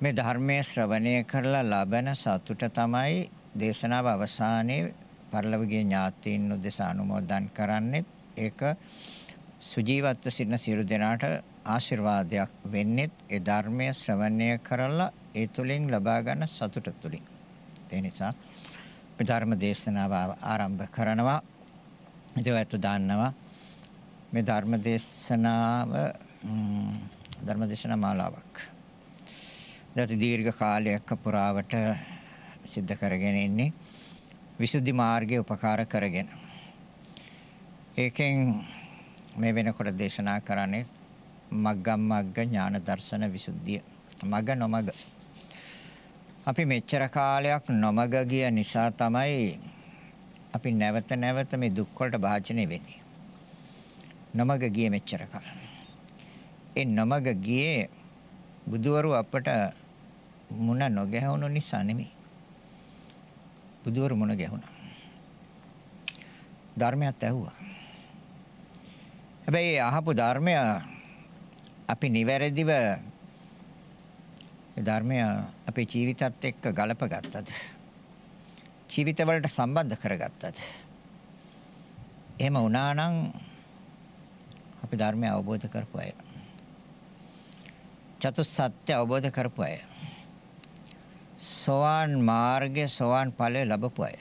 මේ ධර්මයේ ශ්‍රවණය කරලා ලබන සතුට තමයි දේශනාව අවසානයේ පරිලවගේ ඥාතීන් උදෙසා අනුමෝදන් කරන්නේ. ඒක සුජීවත්ව සිටින සියලු දෙනාට ආශිර්වාදයක් වෙන්නේ ඒ ධර්මයේ ශ්‍රවණය කරලා ඒ තුලින් ලබා ගන්න සතුට තුලින් ඒ නිසා මේ ධර්ම දේශනාව ආරම්භ කරනවා. ඒවත් දාන්නවා. මේ ධර්ම දේශනාව ධර්ම දේශනා මාලාවක්. දති දීර්ඝ කාලයක් පුරාවට සිද්ධ කරගෙන ඉන්නේ විසුද්ධි මාර්ගයේ උපකාර කරගෙන. ඒකෙන් මේ වෙනකොට දේශනා කරන්නේ මග්ගම් මග්ග ඥාන දර්ශන විසුද්ධිය. මග නොමග. අපි මෙච්චර කාලයක් නොමග ගිය නිසා තමයි අපි නැවත නැවත මේ දුක් වලට භාජනය වෙන්නේ. නොමග ගියේ මෙච්චර කාල. ඒ නොමග ගියේ බුදවරු අපට මුණ නොගැහුණු නිසා නෙමෙයි. බුදුවරු මුණ ගැහුණා. ධර්මයක් ඇහුවා. හැබැයි අහපු ධර්මය අපි නිවැරදිව ඒ ධර්මය අපේ ජීවිතත් එක්ක ගලප ගත්තද? ජීවිතවලට සම්බන්ධ කරගත්තද? එහෙම වුණා නම් අපි ධර්මය අවබෝධ කරපු අය. චතුස්සත්‍ය අවබෝධ කරපු අය. සෝවාන් මාර්ගයේ සෝවාන් ඵලය ලැබපු අය.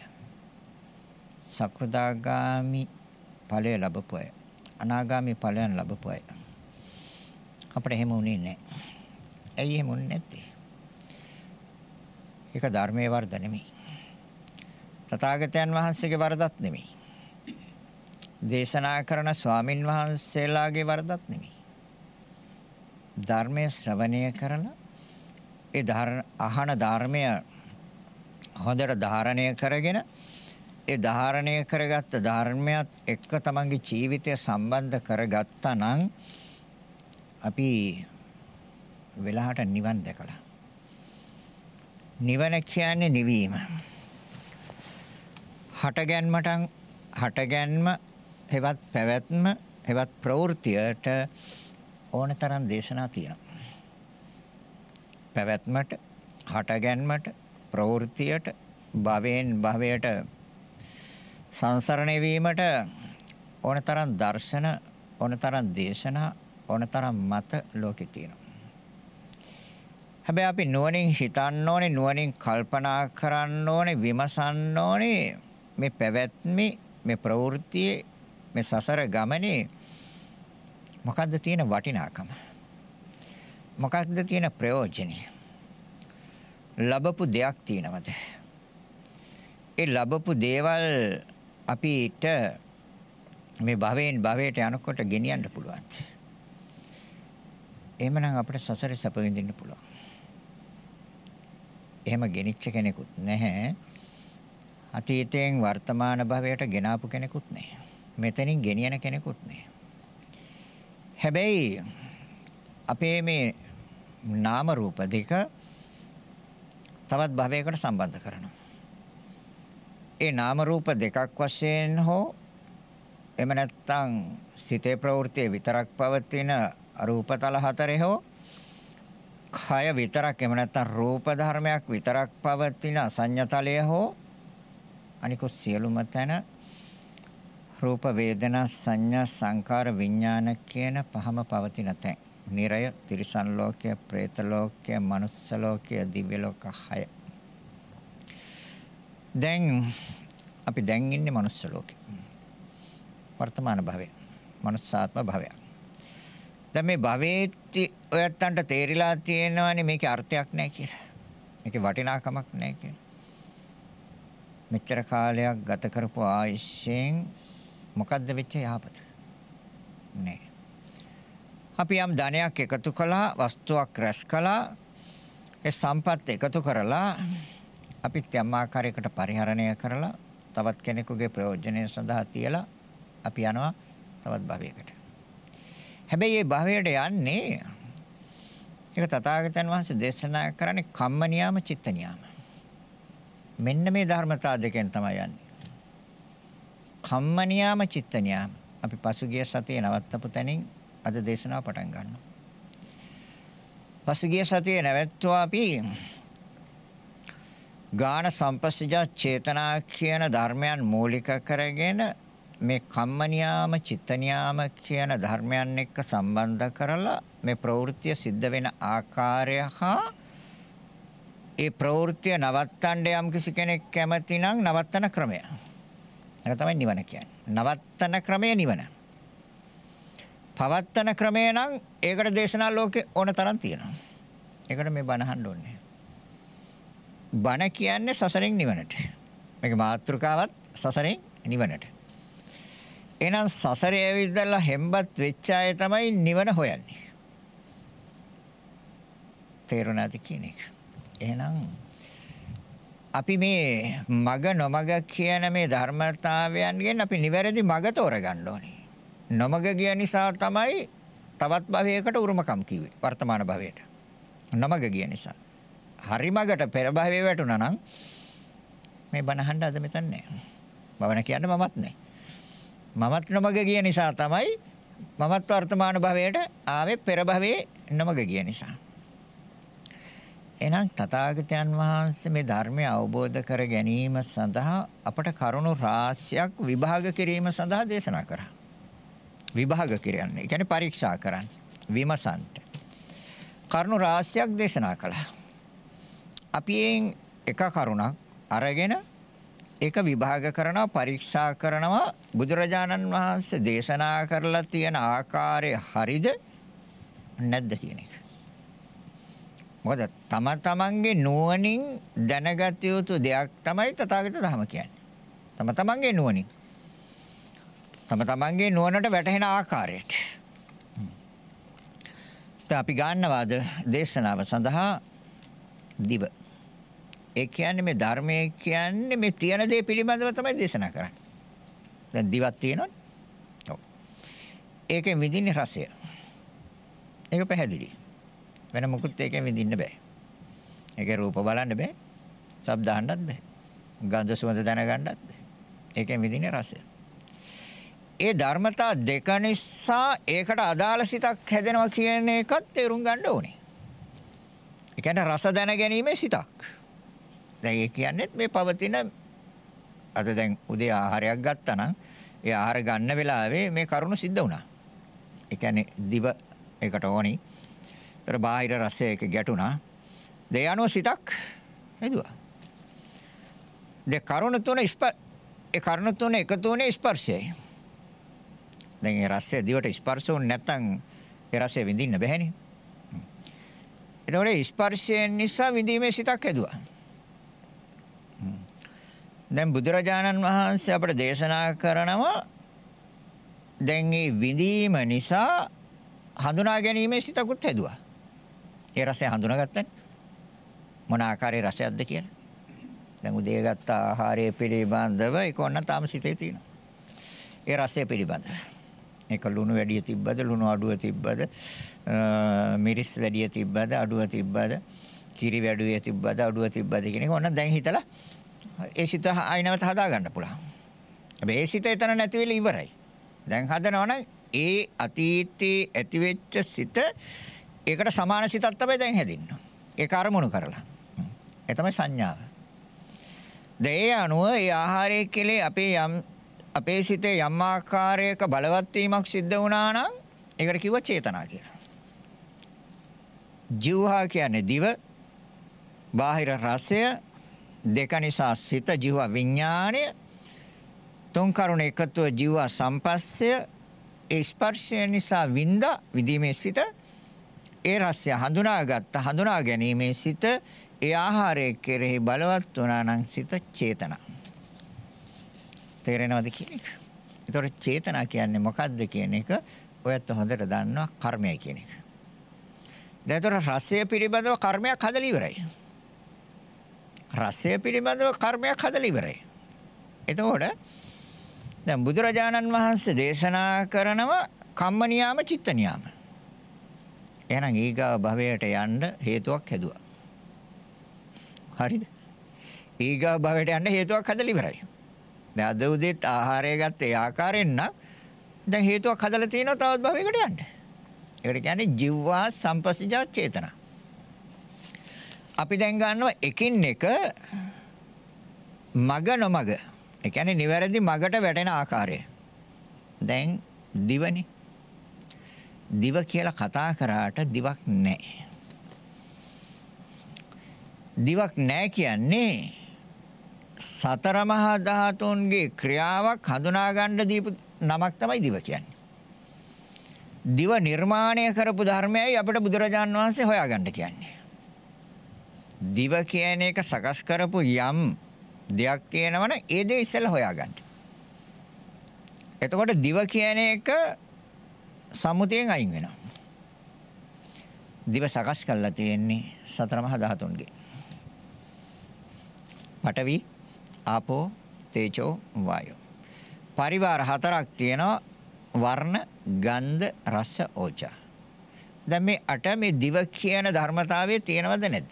සකෘදාගාමි ඵලය ලැබපු අය. අනාගාමි ඵලයන් ලැබපු අය. අපිට එහෙම උනේ නැහැ. ඇයි එහෙම උනේ නැත්තේ? ඒක ධර්මයේ වර්ධ නෙමෙයි. තථාගතයන් වහන්සේගේ වරදක් නෙමෙයි. දේශනා කරන ස්වාමින් වහන්සේලාගේ වරදක් නෙමෙයි. ධර්මයේ ශ්‍රවණය කරලා ඒ අහන ධර්මය හොඳට ධාරණය කරගෙන ඒ ධාරණය කරගත්ත ධර්මයක් එක්ක තමන්ගේ ජීවිතය සම්බන්ධ කරගත්තා නම් අපි වෙලාවට නිවන් දැකලා. නිවන කියන්නේ නිවීම. හටගැන්මට හටගැන්ම හෙවත් පැවැත්ම හෙවත් ප්‍රවෘත්තියට ඕනතරම් දේශනා තියෙනවා. පැවැත්මට හටගැන්මට ප්‍රවෘත්තියට භවෙන් භවයට සංසරණය වීමට ඕනතරම් දර්ශන ඕනතරම් දේශනා ඕනතරම් මත ලෝකේ තියෙනවා. හැබැයි අපි නුවණින් හිතන්න ඕනේ නුවණින් කල්පනා කරන්න ඕනේ විමසන්න ඕනේ මේ පැවැත්මේ මේ ප්‍රවෘත්තියේ මේ සසර ගමනේ මොකද්ද තියෙන වටිනාකම? මොකක්ද තියෙන ප්‍රයෝජනෙ? ලැබපු දෙයක් තියෙනවද? ඒ ලැබපු දේවල් අපිට මේ භවයෙන් භවයට යනකොට ගෙනියන්න පුළුවන්. එහෙමනම් අපිට සසරේ සැප විඳින්න පුළුවන්. එහෙම ගෙනිච්ච කෙනෙකුත් නැහැ. අතීතයෙන් වර්තමාන භවයට ගෙනාපු කෙනෙකුත් නැහැ. මෙතනින් ගෙනියන කෙනෙකුත් නැහැ. හැබැයි අපේ මේ නාම රූප දෙක තවත් භවයකට සම්බන්ධ කරනවා. ඒ නාම රූප දෙකක් වශයෙන් හෝ එම නැත්තම් සිතේ ප්‍රවෘත්තිය විතරක් පවතින රූපතල හතරේ හෝ කය විතරක් එම නැත්තම් රූප ධර්මයක් විතරක් පවතින අසඤ්ඤතලය හෝ අනිකුත් සියලුම තැන රූප වේදනා සංඥා සංකාර විඥාන කියන පහම පවතින තැන්. නිරය, තිරිසන් ලෝකය, പ്രേත ලෝකය, මනුස්ස ලෝකය, දිව්‍ය ලෝක 6. දැන් අපි දැන් ඉන්නේ මනුස්ස ලෝකේ. වර්තමාන භවයේ. මනුස්සාත්ම භවය. දැන් මේ භවයේති ඔයත්තන්ට තේරිලා තියෙනවානේ මේකේ අර්ථයක් නැහැ කියලා. මේකේ වටිනාකමක් නැහැ කියලා. මෙච්චර කාලයක් ගත කරපු ආයුෂයෙන් මොකද්ද වෙච්ච යහපත? නෑ. අපි යම් ධනයක් එකතු කළා, වස්තුවක් රැස් කළා, ඒ සම්පත් එකතු කරලා අපිත් යම් ආකාරයකට පරිහරණය කරලා තවත් කෙනෙකුගේ ප්‍රයෝජනය සඳහා තියලා අපි යනවා තවත් භවයකට. හැබැයි මේ භවයට යන්නේ ඒක තථාගතයන් වහන්සේ දේශනා කරන්නේ කම්ම නියාම චිත්ත නියාම. මෙන්න මේ ධර්මතා දෙකෙන් තමයි යන්නේ. කම්ම නියාම චිත්ත නියාම. අපි පසුගිය සතියේ නවත්තපු තැනින් අද දේශනාව පටන් ගන්නවා. පසුගිය සතියේ නැවැත්තුවා අපි ගාන සම්පස්සජා චේතනා කියන ධර්මයන් මූලික කරගෙන මේ කම්ම නියාම චිත්ත නියාම කියන ධර්මයන් එක්ක සම්බන්ධ කරලා මේ ප්‍රවෘත්තිය සිද්ධ වෙන ආකාරය හා ඒ ප්‍රවෘත්තිය නවත්තන්න යම් කිසි කෙනෙක් කැමති නම් නවත්තන ක්‍රමය. ඒක තමයි නිවන කියන්නේ. නවත්තන ක්‍රමය නිවන. පවත්තන ක්‍රමය නම් ඒකට දේශනා ලෝකේ ඕන තරම් තියෙනවා. ඒකට මේ බණ අහන්න ඕනේ. බණ කියන්නේ සසරෙන් නිවනට. මේක මාත්‍රකාවත් සසරෙන් නිවනට. එහෙනම් සසරේ ඇවිල්ලා හෙම්බත් වෙච්ච අය තමයි නිවන හොයන්නේ. තේරුණාද කියන එක. එහෙනම් අපි මේ මග නොමග කියන මේ ධර්මතාවයන්ගෙන් අපි නිවැරදි මග තෝරගන්න ඕනේ. නොමග ගිය නිසා තමයි තවත් භවයකට උරුමකම් කිව්වේ වර්තමාන භවයට. නොමග ගිය නිසා. හරි මගට පෙර භවයේ වැටුණා නම් මේ බණ අහන්න අද මෙතන නෑ. භවන කියන්නේ මමත් නෑ. මමත් නොමග ගිය නිසා තමයි මමත් වර්තමාන භවයට ආවේ පෙර භවයේ නොමග ගිය නිසා. එහෙනම් තථාගතයන් වහන්සේ මේ ධර්මය අවබෝධ කර ගැනීම සඳහා අපට කරුණු රාශියක් විභාග කිරීම සඳහා දේශනා කරා. විභාග කරන්නේ. ඒ කියන්නේ පරීක්ෂා කරන්න. විමසන්න. කරුණු රාශියක් දේශනා කළා. අපි එක කරුණක් අරගෙන ඒක විභාග කරනවා පරීක්ෂා කරනවා බුදුරජාණන් වහන්සේ දේශනා කරලා තියෙන ආකාරය හරිද නැද්ද කියන එක. මොකද තම තමන්ගේ නුවණින් දැනගත යුතු දෙයක් තමයි තථාගත ධර්ම කියන්නේ. තම තමන්ගේ නුවණින් තම තමන්ගේ නුවණට වැටහෙන ආකාරයට. දැන් අපි ගන්නවාද දේශනාව සඳහා දිව. ඒ කියන්නේ මේ ධර්මයේ කියන්නේ මේ තියෙන දේ පිළිබඳව තමයි දේශනා කරන්නේ. දැන් දිවක් තියෙනවනේ. ඔව්. ඒකෙන් විඳින්නේ රසය. ඒක පැහැදිලි. වෙන මොකුත් ඒකෙන් විඳින්න බෑ. ඒකේ රූප බලන්න බෑ. ශබ්ද අහන්නත් බෑ. ගන්ධ සුවඳ දැනගන්නත් බෑ. ඒකෙන් විඳින්නේ රසය. ඒ ධර්මතා දෙක නිසා ඒකට අදාළ සිතක් හැදෙනවා කියන එකත් තේරුම් ගන්න ඕනේ. ඒ කියන්නේ රස දැන ගැනීමේ සිතක්. දැන් ඒ කියන්නේ මේ පවතින අද දැන් උදේ ආහාරයක් ගත්තා නම් ඒ ආහාර ගන්න වෙලාවේ මේ කරුණ සිද්ධ වුණා. ඒ කියන්නේ දිව එකට ඕනි. ඒතර බාහිර රසය එක ගැටුණා. දෙයano සිතක් හැදුවා. දෙ කරුණ තුන ඒ කරුණ තුන එකතු වුණේ ස්පර්ශයයි. දැන් ඒ රසය දිවට ස්පර්ශ වුනේ නැත්නම් ඒ රසය විඳින්න බැහැනේ. එතකොට ස්පර්ශයෙන් නිසා විඳීමේ සිතක් ඇදුවා. දැන් බුදුරජාණන් වහන්සේ අපට දේශනා කරනවා දැන් මේ විඳීම නිසා හඳුනා ගැනීමේ සිතකුත් හැදුවා. ඒ රසය හඳුනාගත්තනේ. මොන ආකාරයේ රසයක්ද කියලා. දැන් උදේ ගත්ත ආහාරය පිළිබඳව ඒක ඔන්න තාම සිතේ තියෙනවා. ඒ රසය පිළිබඳව. ඒක ලුණු වැඩි තිබ්බද ලුණු අඩුව තිබ්බද මිරිස් වැඩි තිබ්බද අඩුව තිබ්බද කිරි වැඩි තිබ්බද අඩුව තිබ්බද කියන එක ඕන දැන් හිතලා ඒ සිත ආයිනවත හදා ගන්න පුළුවන්. හැබැයි ඒ සිත එතන නැති වෙලා ඉවරයි. දැන් හදනවනම් ඒ අතීතයේ ඇතිවෙච්ච සිත ඒකට සමාන සිතක් තමයි දැන් හැදින්න. ඒක අරමුණු කරලා. ඒ තමයි සංඥාව. දේ අනුව ඒ ආහාරයේ කෙලේ අපේ යම් අපේ සිතේ යම් ආකාරයක බලවත් වීමක් සිද්ධ වුණා නම් ඒකට කිව්ව චේතනා කියලා. ජීවහා කියන්නේ දිව බාහිර රසය දෙක නිසා සිත ජීව විඥාණය තුන් කරුණ එකතුව ජීව සම්පස්සය ඒ ස්පර්ශය නිසා විඳ විදීමේ සිත ඒ රසය හඳුනාගත්ත හඳුනා ගැනීමේ සිත ඒ ආහාරයේ කෙරෙහි බලවත් වුණා නම් සිත චේතනා තේරෙනවද කියන එක. ඒතකොට චේතනා කියන්නේ මොකක්ද කියන එක ඔයත් හොඳට දන්නවා කර්මයයි කියන එක. දැන් ඒතර රසය පිළිබඳව කර්මයක් හදලා ඉවරයි. රසය පිළිබඳව කර්මයක් හදලා ඉවරයි. එතකොට දැන් බුදුරජාණන් වහන්සේ දේශනා කරනවා කම්ම නියාම චිත්ත නියාම. එහෙනම් ඊගා භවයට යන්න හේතුවක් හැදුවා. හරිද? ඊගා භවයට යන්න හේතුවක් හදලා ඉවරයි. දැන් අද උදේත් ආහාරය ගත්ත ඒ ආකාරයෙන් නම් දැන් හේතුවක් හදලා තියෙනවා තවත් භවයකට යන්න. ඒකට කියන්නේ ජීවා සම්පස්සජා චේතනා. අපි දැන් ගන්නවා එකින් එක මග නොමග. ඒ කියන්නේ නිවැරදි මගට වැටෙන ආකාරය. දැන් දිවනේ. දිව කියලා කතා කරාට දිවක් නැහැ. දිවක් නැහැ කියන්නේ සතර මහා ධාතුන්ගේ ක්‍රියාවක් හඳුනා ගන්න දීපු නමක් තමයි දිව කියන්නේ. දිව නිර්මාණය කරපු ධර්මයයි අපිට බුදුරජාන් වහන්සේ හොයාගන්න කියන්නේ. දිව කියන එක සකස් කරපු යම් දෙයක් තියෙනවනේ ඒ දේ ඉස්සෙල්ලා හොයාගන්න. එතකොට දිව කියන එක සම්මුතියෙන් අයින් වෙනවා. දිව සකස් කරලා තියෙන්නේ සතර මහා ධාතුන්ගේ. පඨවි, ආපෝ, තේජෝ, වායෝ. පරිවාර හතරක් තියෙනවා වර්ණ, ගන්ධ, රස, ඕජා. දැන් මේ අට මේ දිව කියන ධර්මතාවයේ තියෙනවද නැද්ද?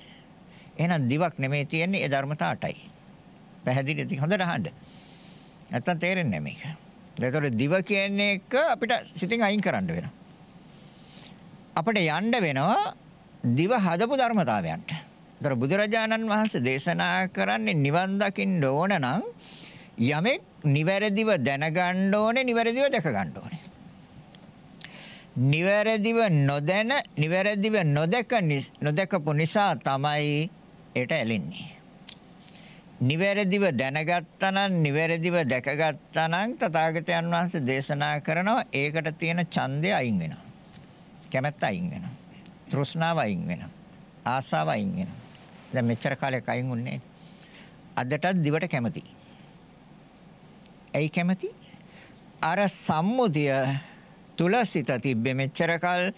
එහෙනම් දිවක් නෙමෙයි තියෙන්නේ ඒ ධර්මතා අටයි. පැහැදිලිද? හොඳට අහන්න. නැත්තම් තේරෙන්නේ නැහැ මේක. ඒතකොට දිව කියන්නේ එක අපිට සිතින් අයින් කරන්න වෙනවා. අපිට යන්න වෙනවා දිව හදපු ධර්මතාවයන්ට. ඒතර බුදුරජාණන් වහන්සේ දේශනා කරන්නේ නිවන් දකින්න ඕන නම් යමෙක් නිවැරදිව දැනගන්න ඕනේ නිවැරදිව දැක ගන්න ඕනේ. නිවැරදිව නොදැන නිවැරදිව නොදක නොදකපු නිසා තමයි ඒට ඇලෙන්නේ. නිවැරදිව දැනගත්තා නම් නිවැරදිව දැකගත්තා නම් තථාගතයන් වහන්සේ දේශනා කරනවා ඒකට තියෙන ඡන්දය අයින් වෙනවා. කැමැත්ත අයින් වෙනවා. තෘෂ්ණාව අයින් වෙනවා. ආසාව අයින් වෙනවා. දැන් මෙච්චර කාලයක් අයින් වුණේ අදටත් දිවට කැමති. ඇයි කැමති? අර සම්මුතිය තුලසිත තිබ්බේ මෙච්චර කල්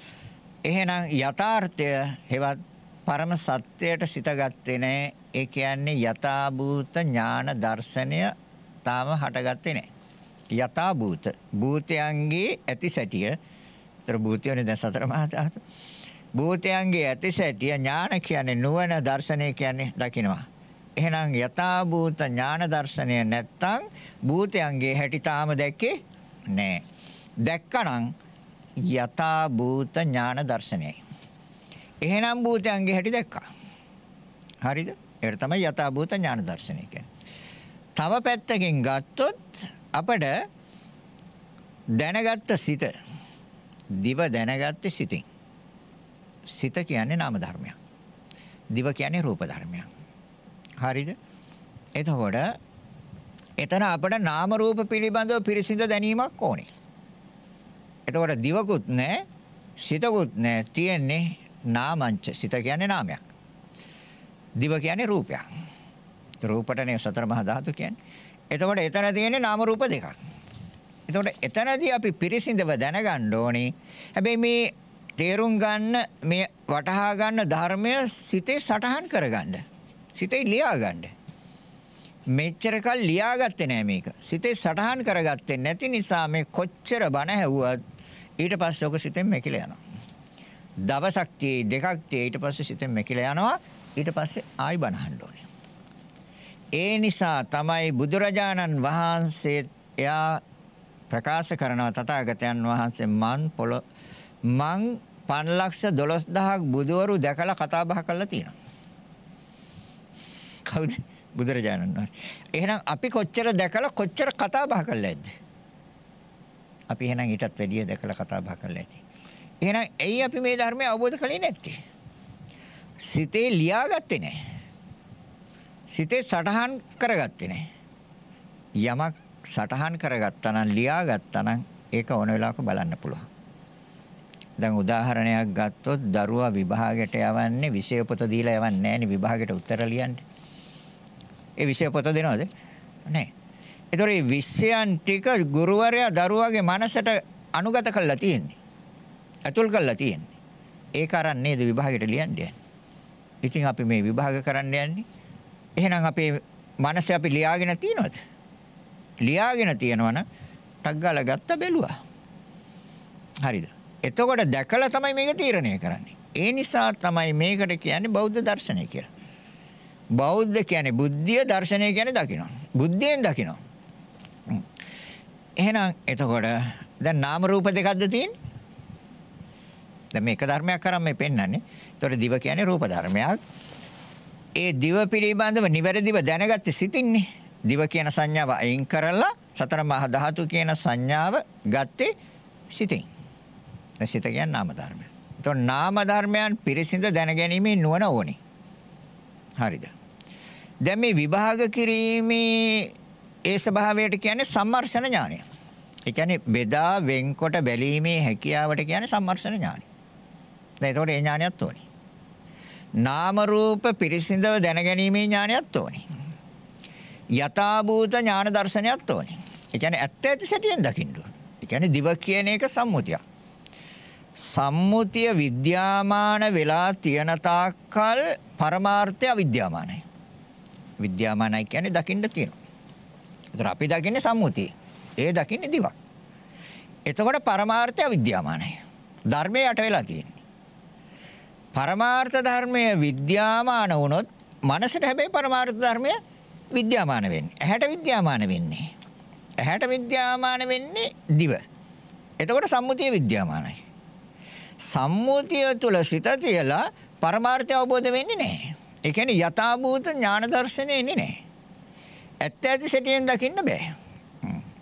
එහෙනම් යථාර්ථය හෙවත් පරම සත්‍යයට සිත ගත්තේ නැහැ. ඒ කියන්නේ යථාභූත ඥාන දර්ශනය තාම හටගත්තේ නැහැ. යථාභූත භූතයන්ගේ ඇති සැටිය. ତර භූතයනේ දැන් සතර මහා ධාතු. භූතයන්ගේ ඇති සැටිය ඥාන කියන්නේ නුවණ දර්ශනය කියන්නේ දකින්නවා. එහෙනම් යථාභූත ඥාන දර්ශනය නැත්තම් භූතයන්ගේ හැටි තාම දැක්කේ නැහැ. දැක්කනම් යථාභූත ඥාන දර්ශනයයි. එහෙනම් භූතයන්ගේ හැටි දැක්කා. හරිද? ඒකට තමයි යථා භූත ඥාන දර්ශනය කියන්නේ. තව පැත්තකින් ගත්තොත් අපිට දැනගත්ත සිත දිව දැනගත්තේ සිතින්. සිත කියන්නේ නාම ධර්මයක්. දිව කියන්නේ රූප ධර්මයක්. හරිද? එතකොට එතන අපිට නාම රූප පිළිබඳව පිරිසිඳ දැනීමක් ඕනේ. එතකොට දිවකුත් නැහැ, සිතකුත් නැහැ. තියෙන්නේ නාමංච සිත කියන්නේ නාමයක්. දිව කියන්නේ රූපයක්. රූපටනේ සතර මහා ධාතු කියන්නේ. එතකොට එතන තියෙන්නේ නාම රූප දෙකක්. එතකොට එතනදී අපි පිරිසිඳව දැනගන්න ඕනේ. හැබැයි මේ තේරුම් ගන්න මේ වටහා ගන්න ධර්මය සිතේ සටහන් කරගන්න. සිතේ ලියා ගන්න. මෙච්චර කල් ලියාගත්තේ නෑ මේක. සිතේ සටහන් කරගත්තේ නැති නිසා මේ කොච්චර බණ ඇහුවත් ඊට පස්සේ ඔක සිතෙන් මෙකිලා යනවා. දවසක් tie දෙකක් tie ඊට පස්සේ සිතෙන් මෙකිලා යනවා ඊට පස්සේ ආයි බනහන්න ඕනේ ඒ නිසා තමයි බුදුරජාණන් වහන්සේ එයා ප්‍රකාශ කරනවා තථාගතයන් වහන්සේ මන් පොළ මං 512000ක් බුදවරු දැකලා කතා බහ කරලා තියෙනවා කවුද බුදුරජාණන් වහන්සේ එහෙනම් අපි කොච්චර දැකලා කොච්චර කතා බහ කරලා ඇද්ද අපි එහෙනම් ඊටත් වැඩිය දැකලා කතා බහ කරලා ඇති එහෙනම් ඇයි අපි මේ ධර්මය අවබෝධ කළේ නැත්තේ? සිතේ ලියාගත්තේ නැහැ. සිතේ සටහන් කරගත්තේ නැහැ. යමක් සටහන් කරගත්තා නම් ලියාගත්තා නම් ඒක ඕන වෙලාවක බලන්න පුළුවන්. දැන් උදාහරණයක් ගත්තොත් දරුවා විභාගයට යවන්නේ විෂය පොත දීලා යවන්නේ නැහෙනි විභාගයට උත්තර ලියන්න. ඒ විෂය පොත දෙනවද? නැහැ. ඒතකොට මේ විෂයන් ටික ගුරුවරයා දරුවාගේ මනසට අනුගත කරලා තියෙන්නේ. ඇතුල් කරලා තියෙන්නේ. ඒක අරන් නේද විභාගයට ලියන්න යන්නේ. ඉතින් අපි මේ විභාග කරන්න යන්නේ. එහෙනම් අපේ මනස අපි ලියාගෙන තියනවද? ලියාගෙන තියනවනම් ටක් ගාලා ගත්ත බැලුවා. හරිද? එතකොට දැකලා තමයි මේක තීරණය කරන්නේ. ඒ නිසා තමයි මේකට කියන්නේ බෞද්ධ දර්ශනය කියලා. බෞද්ධ කියන්නේ බුද්ධිය දර්ශනය කියන්නේ දකිනවා. බුද්ධියෙන් දකිනවා. එහෙනම් එතකොට දැන් නාම රූප දෙකක්ද තියෙන්නේ? දැන් මේක ධර්මයක් කරන් මේ පෙන්වන්නේ. ඒතකොට දිව කියන්නේ රූප ධර්මයක්. ඒ දිව පිළිබඳව නිවැරදිව දැනගත්තේ සිතින්නේ. දිව කියන සංඥාව අයින් කරලා සතර මහා ධාතු කියන සංඥාව ගත්තේ සිතින්. දැන් සිත කියන්නේ නාම ධර්මය. එතකොට නාම ධර්මයන් පිරිසිඳ දැනගැනීමේ නුවණ ඕනේ. හරිද? දැන් මේ විභාග කිරීමේ ඒ ස්වභාවයට කියන්නේ සම්මර්ෂණ ඥානය. ඒ කියන්නේ බෙදා වෙන්කොට බැලීමේ හැකියාවට කියන්නේ සම්මර්ෂණ ඥානය. දැන් ඒතකොට ඒ ඥානයත් ඕනේ. නාම රූප පිරිසිඳව දැනගැනීමේ ඥානයත් ඕනේ. යථාභූත ඥාන දර්ශනයත් ඕනේ. ඒ කියන්නේ ඇත්ත ඇති සැටියෙන් දකින්න ඕනේ. ඒ කියන්නේ දිව කියන එක සම්මුතියක්. සම්මුතිය විද්‍යාමාන වෙලා තියෙන තාක්කල් පරමාර්ථය අවිද්‍යාමානයි. විද්‍යාමානයි කියන්නේ දකින්න තියෙනවා. ඒතර අපි දකින්නේ සම්මුතිය. ඒ දකින්නේ දිවක්. එතකොට පරමාර්ථය අවිද්‍යාමානයි. ධර්මයේ යට වෙලා තියෙන්නේ. පරමාර්ථ ධර්මයේ විද්‍යාමාන වුණොත් මනසට හැබැයි පරමාර්ථ ධර්මය විද්‍යාමාන වෙන්නේ. ඇහැට විද්‍යාමාන වෙන්නේ. ඇහැට විද්‍යාමාන වෙන්නේ දිව. එතකොට සම්මුතිය විද්‍යාමානයි. සම්මුතිය තුල සිත තියලා පරමාර්ථය අවබෝධ වෙන්නේ නැහැ. ඒ කියන්නේ යථාභූත ඥාන දර්ශනේ එන්නේ නැහැ. ඇත්ත ඇති සැටියෙන් දකින්න බෑ.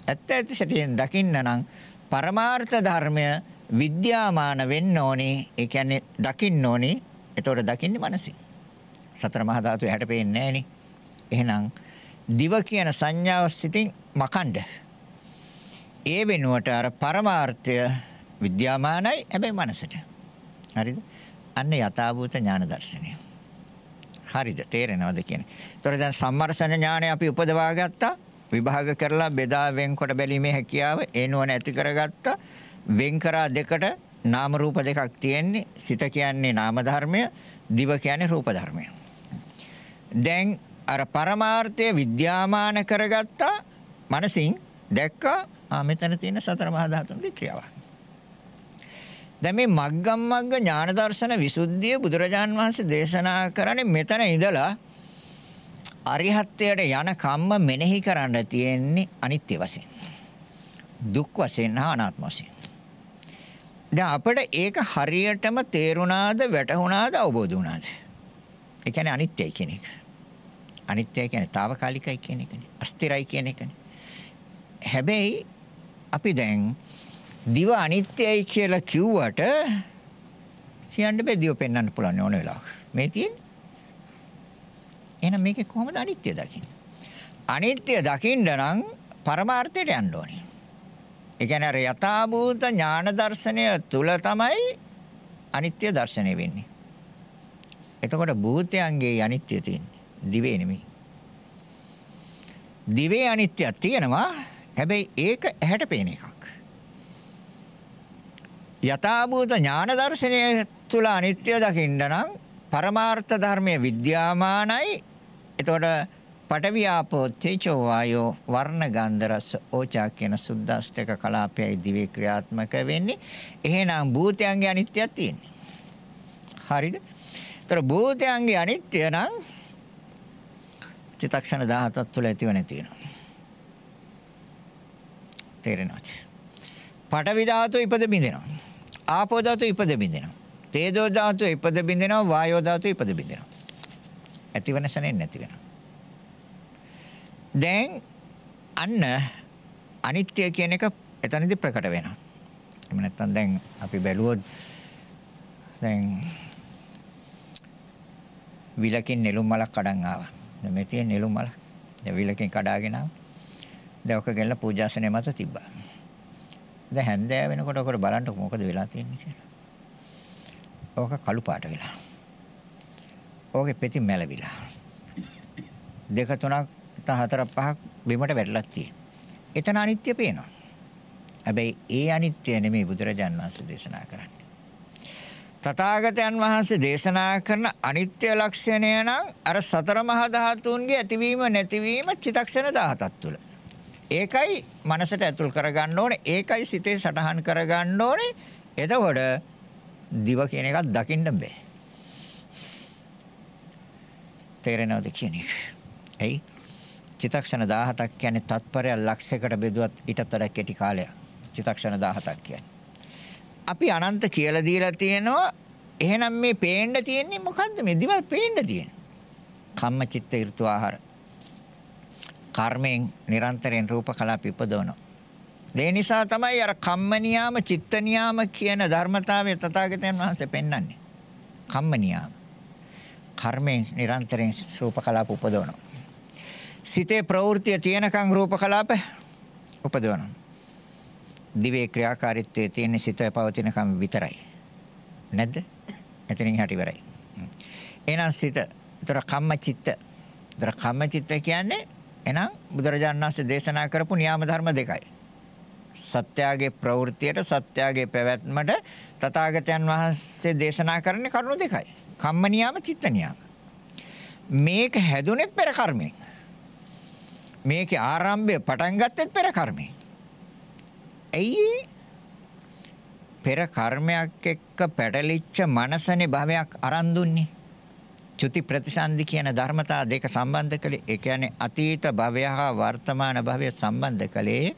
ඇත්ත ඇති සැටියෙන් දකින්න නම් පරමාර්ථ ධර්මය විද්‍යාමාන වෙන්න ඕනේ. ඒ කියන්නේ දකින්න ඕනේ. එතකොට දකින්නේ මනසින්. සතර මහා ධාතු හැට පේන්නේ නැහෙනි. එහෙනම් දිව කියන සංඥාව සිටින් මකණ්ඩ. ඒ වෙනුවට අර පරමාර්ථය විද්‍යාමානයි හැබැයි මනසට. හරිද? අන්න යථාභූත ඥාන දර්ශනය. හරිද? තේරෙනවද කියන්නේ? ඒතර දැන් සම්මර්ෂණ ඥානය අපි උපදවා ගත්තා. විභාග කරලා බෙදා වෙන්කොට බැලීමේ හැකියාව ඒ නුවණ ඇති කරගත්තා. වෙන් කරා දෙකට නාම රූප දෙකක් තියෙන්නේ. සිත කියන්නේ නාම ධර්මය, දිව කියන්නේ රූප ධර්මය. දැන් අර පරමාර්ථය විද්‍යාමාන කරගත්තා මනසින් දැක්කා ආ මෙතන තියෙන සතර මහා ධාතුන්ගේ ක්‍රියාවක්. දැන් මේ මග්ගම් මග්ග ඥාන දර්ශන විසුද්ධිය බුදුරජාන් වහන්සේ දේශනා කරන්නේ මෙතන ඉඳලා අරිහත්ත්වයට යන කම්ම මෙනෙහි කරන්න තියෙන්නේ අනිත්‍ය වශයෙන්. දුක් වශයෙන් හා අනාත්ම වශයෙන්. දැන් අපිට ඒක හරියටම තේරුණාද වැටහුණාද අවබෝධ වුණාද? ඒ කියන්නේ අනිත්‍යයි කියන එක. අනිත්‍යයි කියන්නේ తాවකාලිකයි කියන එකනේ. අස්තිරයි කියන එකනේ. හැබැයි අපි දැන් දිව අනිත්‍යයි කියලා කිව්වට කියන්න බෑ දිව පෙන්වන්න පුළුවන් ඕන වෙලාවක. මේ තියෙන්නේ. එහෙනම් මේකේ කොහොමද අනිත්‍ය දකින්නේ? අනිත්‍ය දකින්න නම් පරමාර්ථයට යන්න ඕනේ. ඒ කියන්නේ අර යථාභූත ඥාන දර්ශනය තුල තමයි අනිත්‍ය දර්ශනය වෙන්නේ. එතකොට භූතයන්ගේ අනිත්‍ය තියෙන්නේ. දිවේ නෙමෙයි. දිවේ අනිත්‍යයක් තියෙනවා. හැබැයි ඒක ඇහැට පේන එකක්. යථාභූත ඥාන දර්ශනය තුල අනිත්‍ය දකින්න නම් පරමාර්ථ ධර්මයේ විද්‍යාමානයි. එතකොට පඨවි ආපෝ තේජෝ වායෝ වර්ණ ගන්ධ රස ඕචා කියන සුද්දාස්තක කලාපයයි දිවේ ක්‍රියාත්මක වෙන්නේ. එහෙනම් භූතයන්ගේ අනිත්‍යයක් තියෙන්නේ. හරිද? ඒතර භූතයන්ගේ අනිත්‍ය නම් චිත්තක්ෂණ 17ක් තුළ ඇතිව නැති වෙනවා. තේරෙනවද? පඨවි ධාතුව ඉපද බින්දෙනවා. ආපෝ ධාතුව ඉපද බින්දෙනවා. තේජෝ ධාතුව ඉපද බින්දෙනවා. වායෝ ධාතුව ඉපද බින්දෙනවා. ඇතිව නැසෙන්නේ නැති වෙනවා. දැන් අන්න අනිත්‍ය කියන එක එතනදී ප්‍රකට වෙනවා. එහෙම නැත්නම් දැන් අපි බැලුවොත් දැන් විලකින් නෙළුම් මලක් කඩන් ආවා. දැන් මේ තියෙන නෙළුම් මලක්. දැන් විලකින් කඩාගෙන ආවා. දැන් ඔක ගෙනලා පූජාසනය මත තිබ්බා. දැන් හැන්දෑව වෙනකොට ඔකට බලන්න මොකද වෙලා තියෙන්නේ කියලා. ඕක කළු පාට වෙලා. ඕකේ පෙති මැලවිලා. දෙක තුනක් හතර පහක් බිමට වැටලා තියෙනවා. එතන අනිත්‍ය පේනවා. හැබැයි ඒ අනිත්‍ය නෙමෙයි බුදුරජාන් වහන්සේ දේශනා කරන්නේ. තථාගතයන් වහන්සේ දේශනා කරන අනිත්‍ය ලක්ෂණය නම් අර සතර මහා ධාතුන්ගේ ඇතිවීම නැතිවීම චිතක්ෂණ 17ක් තුල. ඒකයි මනසට ඇතුල් කරගන්න ඕනේ. ඒකයි සිතේ සටහන් කරගන්න ඕනේ. එතකොට දිව කියන එකක් දකින්න බෑ. තේරෙනවද කියන එක? එයි චිතක්ෂණ 17ක් කියන්නේ තත්පරය ලක්ෂයකට බෙදුවත් ඊටත් වඩා කෙටි කාලයක්. චිතක්ෂණ 17ක් කියන්නේ. අපි අනන්ත කියලා දීලා තියෙනවා. එහෙනම් මේ පේන්න තියෙන්නේ මොකද්ද? මේ දිවල් පේන්න තියෙන්නේ. කම්ම චිත්ත ඍතු ආහාර. කර්මයෙන් නිරන්තරයෙන් රූප කලාප ඉපදවනවා. ඒ නිසා තමයි අර කම්ම නියාම චිත්ත නියාම කියන ධර්මතාවය තථාගතයන් වහන්සේ පෙන්වන්නේ. කම්ම නියාම. කර්මයෙන් නිරන්තරයෙන් රූප කලාප උපදවනවා. සිතේ ප්‍රවෘත්තිය තියෙනකන් රූප කලාප උපදවනවා. දිවේ ක්‍රියාකාරීත්වයේ තියෙන සිත පවතිනකම් විතරයි. නැද්ද? එතනින් හට ඉවරයි. එහෙනම් සිත, ඒතර කම්ම චිත්ත. ඒතර කම්ම චිත්ත කියන්නේ එහෙනම් බුදුරජාණන් වහන්සේ දේශනා කරපු න්‍යාම ධර්ම දෙකයි. සත්‍යයේ ප්‍රවෘත්තියට සත්‍යයේ පැවැත්මට තථාගතයන් වහන්සේ දේශනා කරන්නේ කරුණු දෙකයි. කම්ම නියාම චිත්ත නියාම. මේක හැදුනේ පෙර කර්මයෙන්. මේකේ ආරම්භය පටන් ගත්තෙත් පෙර කර්මයෙන්. ඇයි පෙර කර්මයක් එක්ක පැටලිච්ච මනසනේ භවයක් අරන් දුන්නේ. චුති ප්‍රතිසන්දි කියන ධර්මතා දෙක සම්බන්ධ කළේ ඒ කියන්නේ අතීත භවය හා වර්තමාන භවය සම්බන්ධ කළේ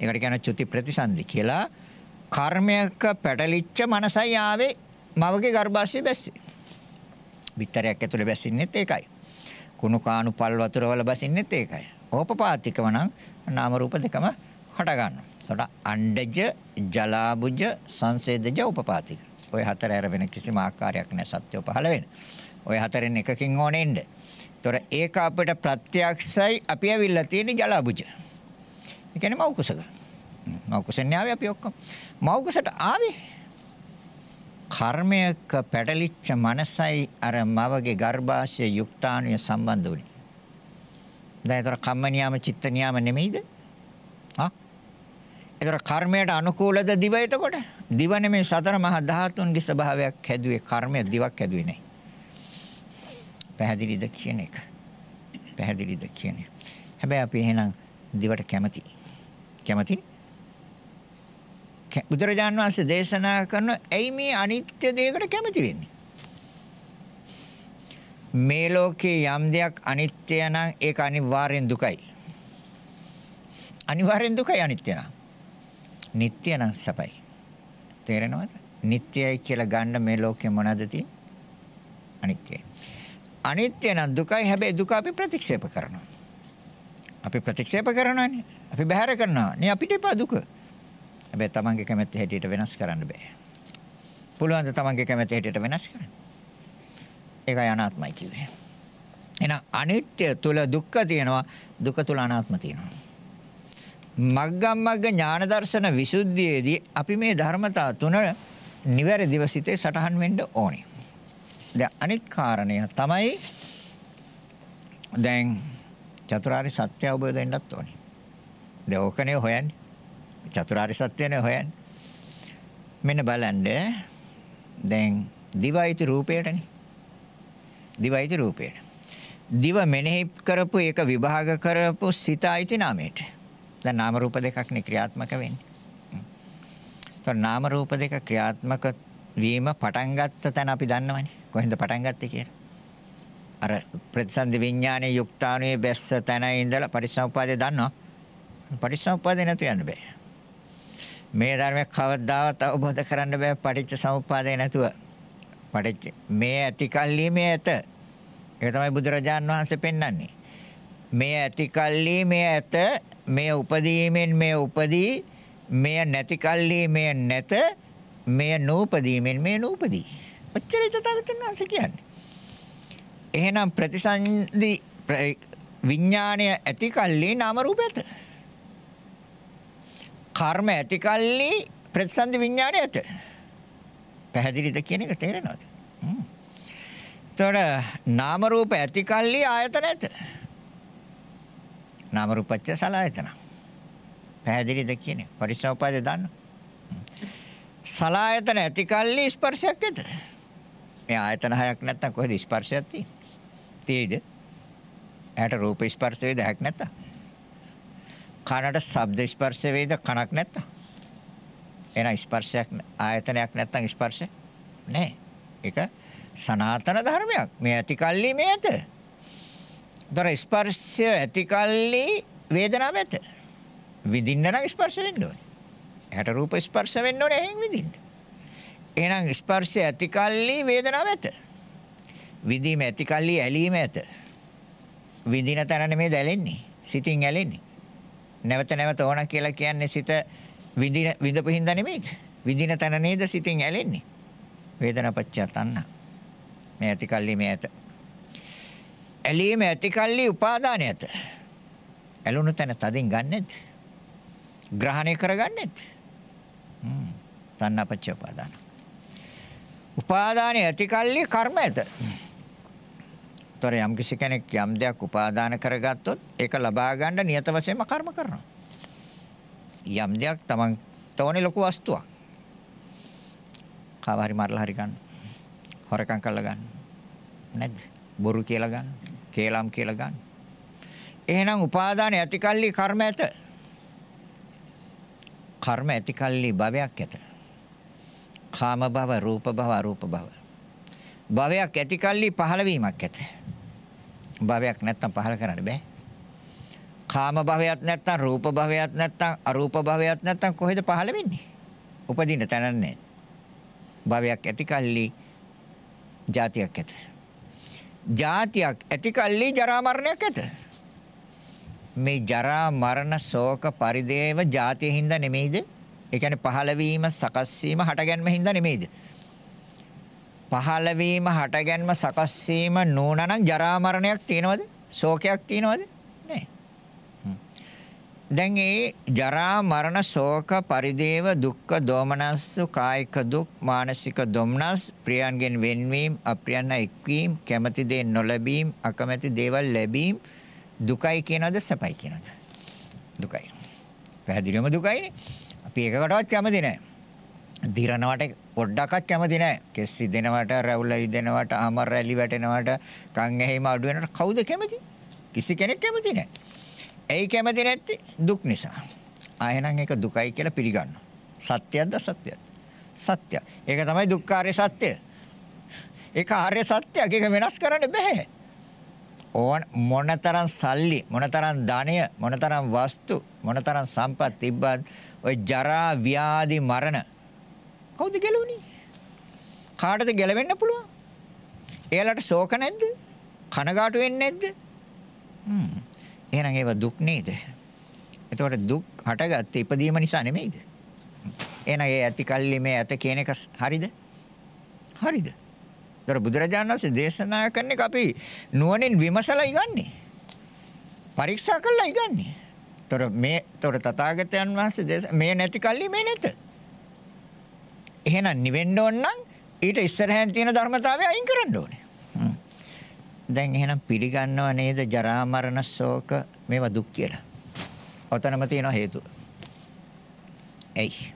ඒකට කියන චුති ප්‍රතිසන්දි කියලා කර්මයක පැටලිච්ච මනසයි ආවේ මවගේ ගර්භාෂයේ බැස්සේ. බිත්තරයක් ඇතුලේ බැසින්නෙත් ඒකයි. කුණු කාණු පල් වතුර වල බැසින්නෙත් ඒකයි. ඕපපාතිකව නම් නාම රූප දෙකම හට ගන්නවා. එතකොට අණ්ඩජ, ජලාබුජ, සංසේදජ, උපපාතික. ඔය හතර ඇර වෙන කිසිම ආකාරයක් නැහැ සත්‍යෝ පහළ වෙන. ඔය හතරෙන් එකකින් ඕනේ ඉන්න. එතකොට ඒක අපිට ප්‍රත්‍යක්ෂයි අපි ඇවිල්ලා තියෙන ජලාබුජ. ඒ කියන්නේ මෞකුසක. මෞකුසෙන් ආවේ අපි ඔක්කොම. මෞකුසට ආවේ කර්මයක පැටලිච්ච මනසයි අර මවගේ ගර්භාෂය යුක්තාණුය සම්බන්ධ වුණේ. දැන් ඒතර කම්ම නියම චිත්ත නියම නෙමෙයිද? හා? ඒතර කර්මයට අනුකූලද දිව එතකොට? දිව නෙමේ සතර මහා ධාතුන්ගේ ස්වභාවයක් හැදුවේ කර්මය දිවක් හැදුවේ නැහැ. පැහැදිලිද කියන එක. පැහැදිලිද කියන එක. හැබැයි අපි එහෙනම් දිවට කැමති. කැමති? බුදුරජාන් වහන්සේ දේශනා කරන ඇයි මේ අනිත්‍ය දෙයකට කැමති වෙන්නේ? මේ ලෝකේ යම් දෙයක් අනිත්‍ය නම් ඒක අනිවාර්යෙන් දුකයි. අනිවාර්යෙන් දුකයි අනිත්‍ය නම්. නিত্য නම් සපයි. තේරෙනවද? නিত্যයි කියලා ගන්න මේ ලෝකේ මොනවද තියෙන්නේ? අනිත්‍යයි. අනිත්‍ය නම් දුකයි හැබැයි දුක අපි ප්‍රතික්ෂේප කරනවා. අපි ප්‍රතික්ෂේප කරනවානේ. අපි බැහැර කරනවා. නේ අපිට එපා දුක. හැබැයි තමන්ගේ කැමැත්ත හැටියට වෙනස් කරන්න බෑ. පුළුවන් ද තමන්ගේ කැමැත්ත හැටියට වෙනස් කරන්න? ඒකයි අනාත්මයි කිව්වේ. එහෙනම් අනිත්‍ය තුල දුක්ඛ තියෙනවා, දුක තුල අනාත්ම තියෙනවා. මග්ගම් මග්ග ඥාන දර්ශන විසුද්ධියේදී අපි මේ ධර්මතා තුන නිවැරදිව සිතේ සටහන් වෙන්න ඕනේ. දැන් අනිත් කාරණය තමයි දැන් චතුරාර්ය සත්‍ය අවබෝධ වෙන්නත් ඕනේ. දැන් ඕකනේ හොයන්නේ. චතුරාර්ය සත්‍යනේ හොයන්නේ. මෙන්න බලන්න දැන් දිවයිති රූපයටනේ. දිවයිති රූපයට. දිව මෙනෙහි කරපු ඒක විභාග කරපු සිතයිති නාමයට. දැන් නාම රූප දෙකක් නේ ක්‍රියාත්මක වෙන්නේ. තොර නාම රූප දෙක ක්‍රියාත්මක වීම පටන් ගත්ත තැන අපි දන්නවනේ. කොහෙන්ද පටන් ගත්තේ කියලා. අර ප්‍රතිසන්දි විඥානයේ යුක්තාණුවේ බැස්ස තැන ඉඳලා පරිසම්පාදේ දන්නවා. පරිසම්පාදේ නැතු යන්න බෑ. මේ ධර්මයක් කවදාවත් අවබෝධ කරන්න බෑ පටිච්ච සමුප්පාදේ නැතුව. පටිච්ච මේ ඇති කල්ලි මේ ඇත. ඒක තමයි බුදුරජාන් වහන්සේ පෙන්වන්නේ. මේ ඇති කල්ලි මේ ඇත මේ උපදීමෙන් මේ උපදී මේ නැති කල්ලි මේ නැත මේ නූපදීමෙන් මේ නූපදී. ඔච්චරයි තථාගතයන් වහන්සේ කියන්නේ. එහෙනම් ප්‍රතිසන්දි විඥාණය ඇති කල්ලි නාම රූප ඇත. කර්ම ඇති කල්ලි ප්‍රතිසන්දි විඥානය ඇත. පැහැදිලිද කියන එක තේරෙනවද? හ්ම්. ତොර නාම රූප ඇති කල්ලි ආයතන ඇත. නාම රූපච්ච සලආයතන. පැහැදිලිද කියන්නේ? පරිසෝපාදේ දන්න. සලආයතන ඇති කල්ලි ස්පර්ශයක් ඇත. මේ ආයතන හයක් නැත්තම් කොහෙද ස්පර්ශයක් තියෙන්නේ? තියෙයිද? ඇහැට රූප ස්පර්ශ වේද හැක් නැත්තම්? කනට ශබ්ද ස්පර්ශ වේද කනක් නැත්තම්? එන ස්පර්ශයක් ආයතනයක් නැත්තම් ස්පර්ශ නැහැ. ඒක සනාතන ධර්මයක්. මේ ඇති කල්ලි මේ ඇත. දර ස්පර්ශය ඇති කල්ලි වේදනාව ඇත. විඳින්න නම් ස්පර්ශ වෙන්න ඕනේ. ඇට රූප ස්පර්ශ වෙන්න ඕනේ එහෙන් විඳින්න. එහෙනම් ස්පර්ශය ඇති කල්ලි වේදනාව ඇත විඳීම ඇති කල්ලි ඇලීම ඇත. විඳින තැන නෙමෙයි දැලෙන්නේ. සිතින් ඇලෙන්නේ. නැවත නැවත ඕන කියලා කියන්නේ සිත විඳින විඳපු හින්දා නෙමෙයිද? විඳින තැන නේද සිතින් ඇලෙන්නේ. වේදනාපච්චය තණ්හා. මේ ඇති කල්ලි මේ ඇත. ඇලීම ඇති කල්ලි උපාදානය ඇත. ඇලුණු තැන තදින් ගන්නෙත්. ග්‍රහණය කරගන්නෙත්. හ්ම්. තණ්හාපච්චය උපාදාන. උපාදානය ඇති කල්ලි කර්ම ඇත. ତොර යම් කිසි කෙනෙක් යම් දෙයක් උපාදාන කරගත්තොත් ඒක ලබා ගන්න නියත වශයෙන්ම කර්ම කරනවා. යම් දෙයක් Taman තෝනේ ලොකු වස්තුවක්. කාව හරි මරලා හරි ගන්න. හොරකම් කරලා ගන්න. නැද්ද? බොරු කියලා ගන්න. කේලම් කියලා ගන්න. එහෙනම් උපාදාන ඇති කල්ලි කර්ම ඇත. කර්ම ඇති කල්ලි භවයක් ඇත. කාම භව, රූප භව, අරූප භව. භවයක් ඇති කල්ලි පහළ වීමක් ඇත. භවයක් නැත්තම් පහළ කරන්න බෑ. කාම භවයක් නැත්තම් රූප භවයක් නැත්තම් අරූප භවයක් නැත්තම් කොහෙද පහළ වෙන්නේ? උපදින්න තැන නැහැ. භවයක් ඇති කල්ලි જાතියක් ඇත. જાතියක් ඇති කල්ලි ජරා මරණයක් ඇත. මේ ජරා මරණ ශෝක පරිදේව જાතියින්ද නෙමෙයිද? ඒ කියන්නේ පහළ වීම, සකස් වීම, හටගැන්ම හින්දා නෙමෙයිද? පහළ වීම, හටගැන්ම, සකස් වීම නෝනනම් ජරා මරණයක් තියෙනවද? ශෝකයක් තියෙනවද? නැහැ. දැන් ඒ ජරා මරණ ශෝක පරිදේව දුක්ඛ දෝමනස්සු කායික දුක් මානසික දොම්නස් ප්‍රියයන්ගෙන් වෙන්වීම අප්‍රියයන් එක්වීම කැමැති දේ නොලැබීම අකමැති දේවල් ලැබීම දුකයි කියනවද සැපයි කියනවද දුකයි පැහැදිලිවම දුකයිනේ අපි එකකටවත් කැමති නැහැ. දිරනවට පොඩ්ඩක්වත් කැමති නැහැ. කෙස් රිදෙනවට, රැවුල රිදෙනවට, අම රැලි වැටෙනවට, කන් ඇහිම අඩු වෙනවට කවුද කැමති? කිසි කෙනෙක් කැමති නැහැ. ඇයි කැමති නැත්තේ? දුක් නිසා. ආයෙනම් ඒක දුකයි කියලා පිළිගන්නවා. සත්‍යයක්ද සත්‍යයක්ද? සත්‍ය. ඒක තමයි දුක්ඛාරය සත්‍ය. ඒක ආර්ය සත්‍යයක්. ඒක වෙනස් කරන්න බෑ. ඕන මොනතරම් සල්ලි මොනතරම් ධනය මොනතරම් වස්තු මොනතරම් සම්පත් තිබ්බත් ඔය ජරා ව්‍යාධි මරණ. කවුද ගැලුණේ කාටද ගැලවෙන්න පුළුවන්? එයාලට ශෝක නැද්ද? කනගාටු වෙන්නේ නැද්ද? හ්ම්. එහෙනම් ඒව දුක් නේද? එතකොට දුක් හටගත්තේ ඉපදීම නිසා නෙමෙයිද? එහෙනම් ඒ ඇති කල්ලි මේ ඇත කියන එක හරිද? හරිද? ඒතර බුදුරජාණන් වහන්සේ දේශනා කරන එක අපි නුවණින් විමසලා ඉගන්නේ. පරීක්ෂා කරලා ඉගන්නේ. ඒතර මේ ඒතර තථාගතයන් වහන්සේ මේ නැති කල්ලි මේ නැත. එහෙනම් නිවෙන්න ඕන නම් ඊට ඉස්සරහින් තියෙන ධර්මතාවය අයින් කරන්න ඕනේ. දැන් එහෙනම් පිළිගන්නව නේද ජරා මරණ ශෝක මේවා දුක් කියලා. ඔතනම තියෙන හේතුව. එයි.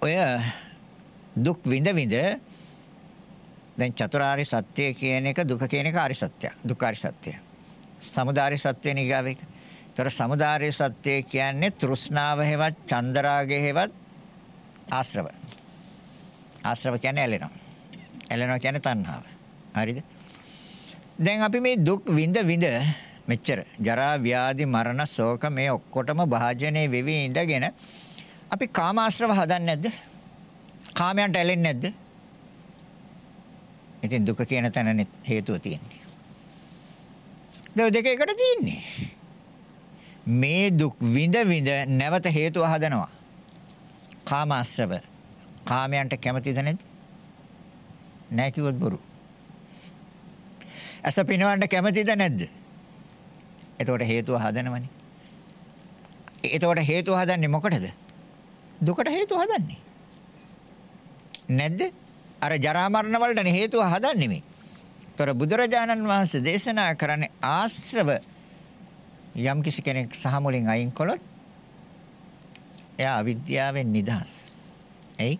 ඔය දුක් විඳ විඳ දැන් චතුරාර්ය සත්‍ය කියන එක දුක කියන එක ආර්ය සත්‍යයක්. දුක්ඛාරය සත්‍යය. සමුදාය සත්‍ය නිගාවෙක. ତର සමුදාය සත්‍ය කියන්නේ තෘෂ්ණාව හේවත් චන්දරාගය හේවත් ආශ්‍රව. ආශ්‍රව කියන්නේ ඇලෙනවා. ඇලෙනවා කියන්නේ තණ්හාව. හරිද? දැන් අපි මේ දුක් විඳ විඳ මෙච්චර ජරා ව්‍යාධි මරණ ශෝක මේ ඔක්කොටම භාජනයේ වෙවි ඉඳගෙන අපි කාමාශ්‍රව හදන්නේ නැද්ද? කාමයන්ට ඇලෙන්නේ නැද්ද? ඉතින් දුක කියන තැනනේ හේතුව තියෙන්නේ. දෙව දෙක එකට තියෙන්නේ. මේ දුක් විඳ විඳ නැවත හේතුව හදනවා. කාමාශ්‍රව. කාමයන්ට කැමතිද නැද්ද? නැහැ කිව්වොත් බොරු. ඇස පිනවන්න කැමතිද නැද්ද? එතකොට හේතුව හදනවනේ. එතකොට හේතුව හදන්නේ මොකටද? දුකට හේතුව හදන්නේ. නැද්ද? අර ජරා මරණ වලට හේතුව හදන්නේ මේ. ତොර බුදුරජාණන් වහන්සේ දේශනා කරන්නේ ආශ්‍රව යම් කිසි කෙනෙක් සහ මුලින් අයින් කළොත් එයා අවිද්‍යාවෙන් නිදහස්. එයි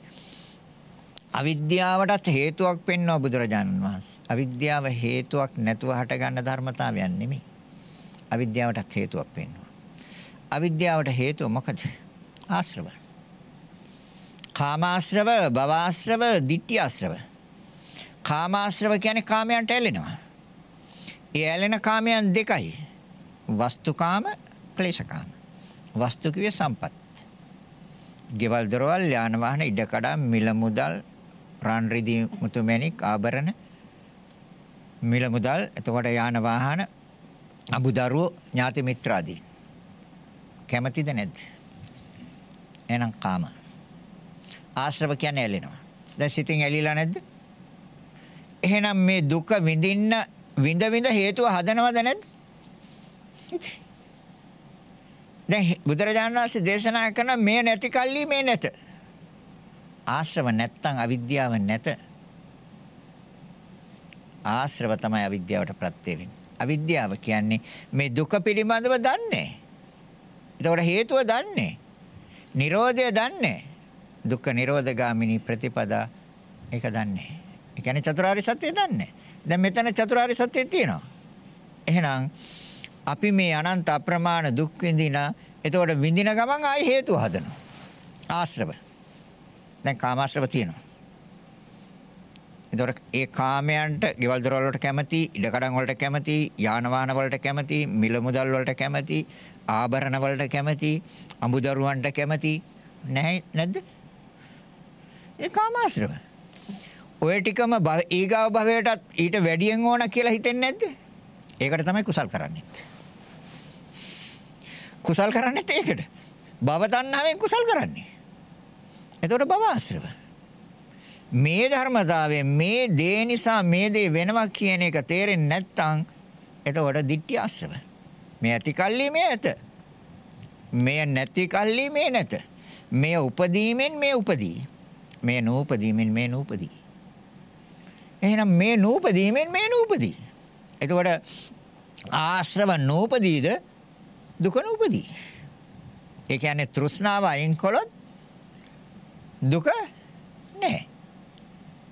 අවිද්‍යාවටත් හේතුවක් පෙන්වන බුදුරජාණන් වහන්සේ. අවිද්‍යාව හේතුවක් නැතුව හටගන්න ධර්මතාවයක් නෙමෙයි. අවිද්‍යාවටත් හේතුවක් පෙන්වනවා. අවිද්‍යාවට හේතුව මොකද? ආශ්‍රවය. කාමාශ්‍රව, භවආශ්‍රව, ditthිආශ්‍රව. කාමාශ්‍රව කියන්නේ කාමයන්ට ඇලෙනවා. ඒ ඇලෙන කාමයන් දෙකයි. වස්තුකාම, ක්ලේශකාම. වස්තු කියේ සම්පත්. ගෙවල් දොරවල් යාන වාහන ඉඩකඩම් මිල මුදල් රන් රිදී මුතුමැණික් ආභරණ මිල මුදල්, එතකොට යාන වාහන, අබුදරුවෝ, ඥාති මිත්‍රාදී. කැමතිද නැද්ද? එහෙනම් කාම. ආශ්‍රව කියන්නේ ඇලෙනවා. දැන් සිතින් ඇලිලා නැද්ද? එහෙනම් මේ දුක විඳින්න විඳ විඳ හේතුව හදනවද නැද්ද? දැන් බුදුරජාණන් වහන්සේ දේශනා කරන මේ නැති කල්ලි මේ නැත. ආශ්‍රව නැත්තම් අවිද්‍යාව නැත. ආශ්‍රව තමයි අවිද්‍යාවට ප්‍රත්‍ය වෙන්නේ. අවිද්‍යාව කියන්නේ මේ දුක පිළිබඳව දන්නේ. ඒතකොට හේතුව දන්නේ. Nirodha දන්නේ. දුක්ඛ නිරෝධ ගාමිනී ප්‍රතිපදා ඒක දන්නේ. ඒ කියන්නේ චතුරාර්ය සත්‍ය දන්නේ. දැන් මෙතන චතුරාර්ය සත්‍ය තියෙනවා. එහෙනම් අපි මේ අනන්ත අප්‍රමාණ දුක් විඳින එතකොට විඳින ගමන් ආයි හේතු හදනවා. ආශ්‍රව. දැන් කාමාශ්‍රව තියෙනවා. එතකොට ඒ කාමයන්ට ගෙවල් දොරවල් වලට කැමති, ඉඩකඩම් වලට කැමති, යාන වාහන වලට කැමති, මිල මුදල් වලට කැමති, ආභරණ වලට කැමති, අඹදරුවන්ට කැමති නැහැ නැද්ද? ඒ කාමාශ්‍රව. ඔය ටිකම ඊගාව භවයටත් ඊට වැඩියෙන් ඕන කියලා හිතෙන්නේ නැද්ද? ඒකට තමයි කුසල් කරන්නේත්. කුසල් කරන්නේත් ඒකට. භව තණ්හාවෙන් කුසල් කරන්නේ. එතකොට භව ආශ්‍රව. මේ ධර්මතාවයෙන් මේ දේ නිසා මේ දේ වෙනවා කියන එක තේරෙන්නේ නැත්නම් එතකොට ditthi ආශ්‍රව. මේ ඇති කල්ලි මේ ඇත. මේ නැති කල්ලි මේ නැත. මේ උපදීමෙන් මේ උපදී. මේ නූපදීමෙන් මේ නූපදී. එහෙනම් මේ නූපදීමෙන් මේ නූපදී. එතකොට ආශ්‍රව නූපදීද දුක නූපදී. ඒ කියන්නේ තෘෂ්ණාව අයින් කළොත් දුක නැහැ.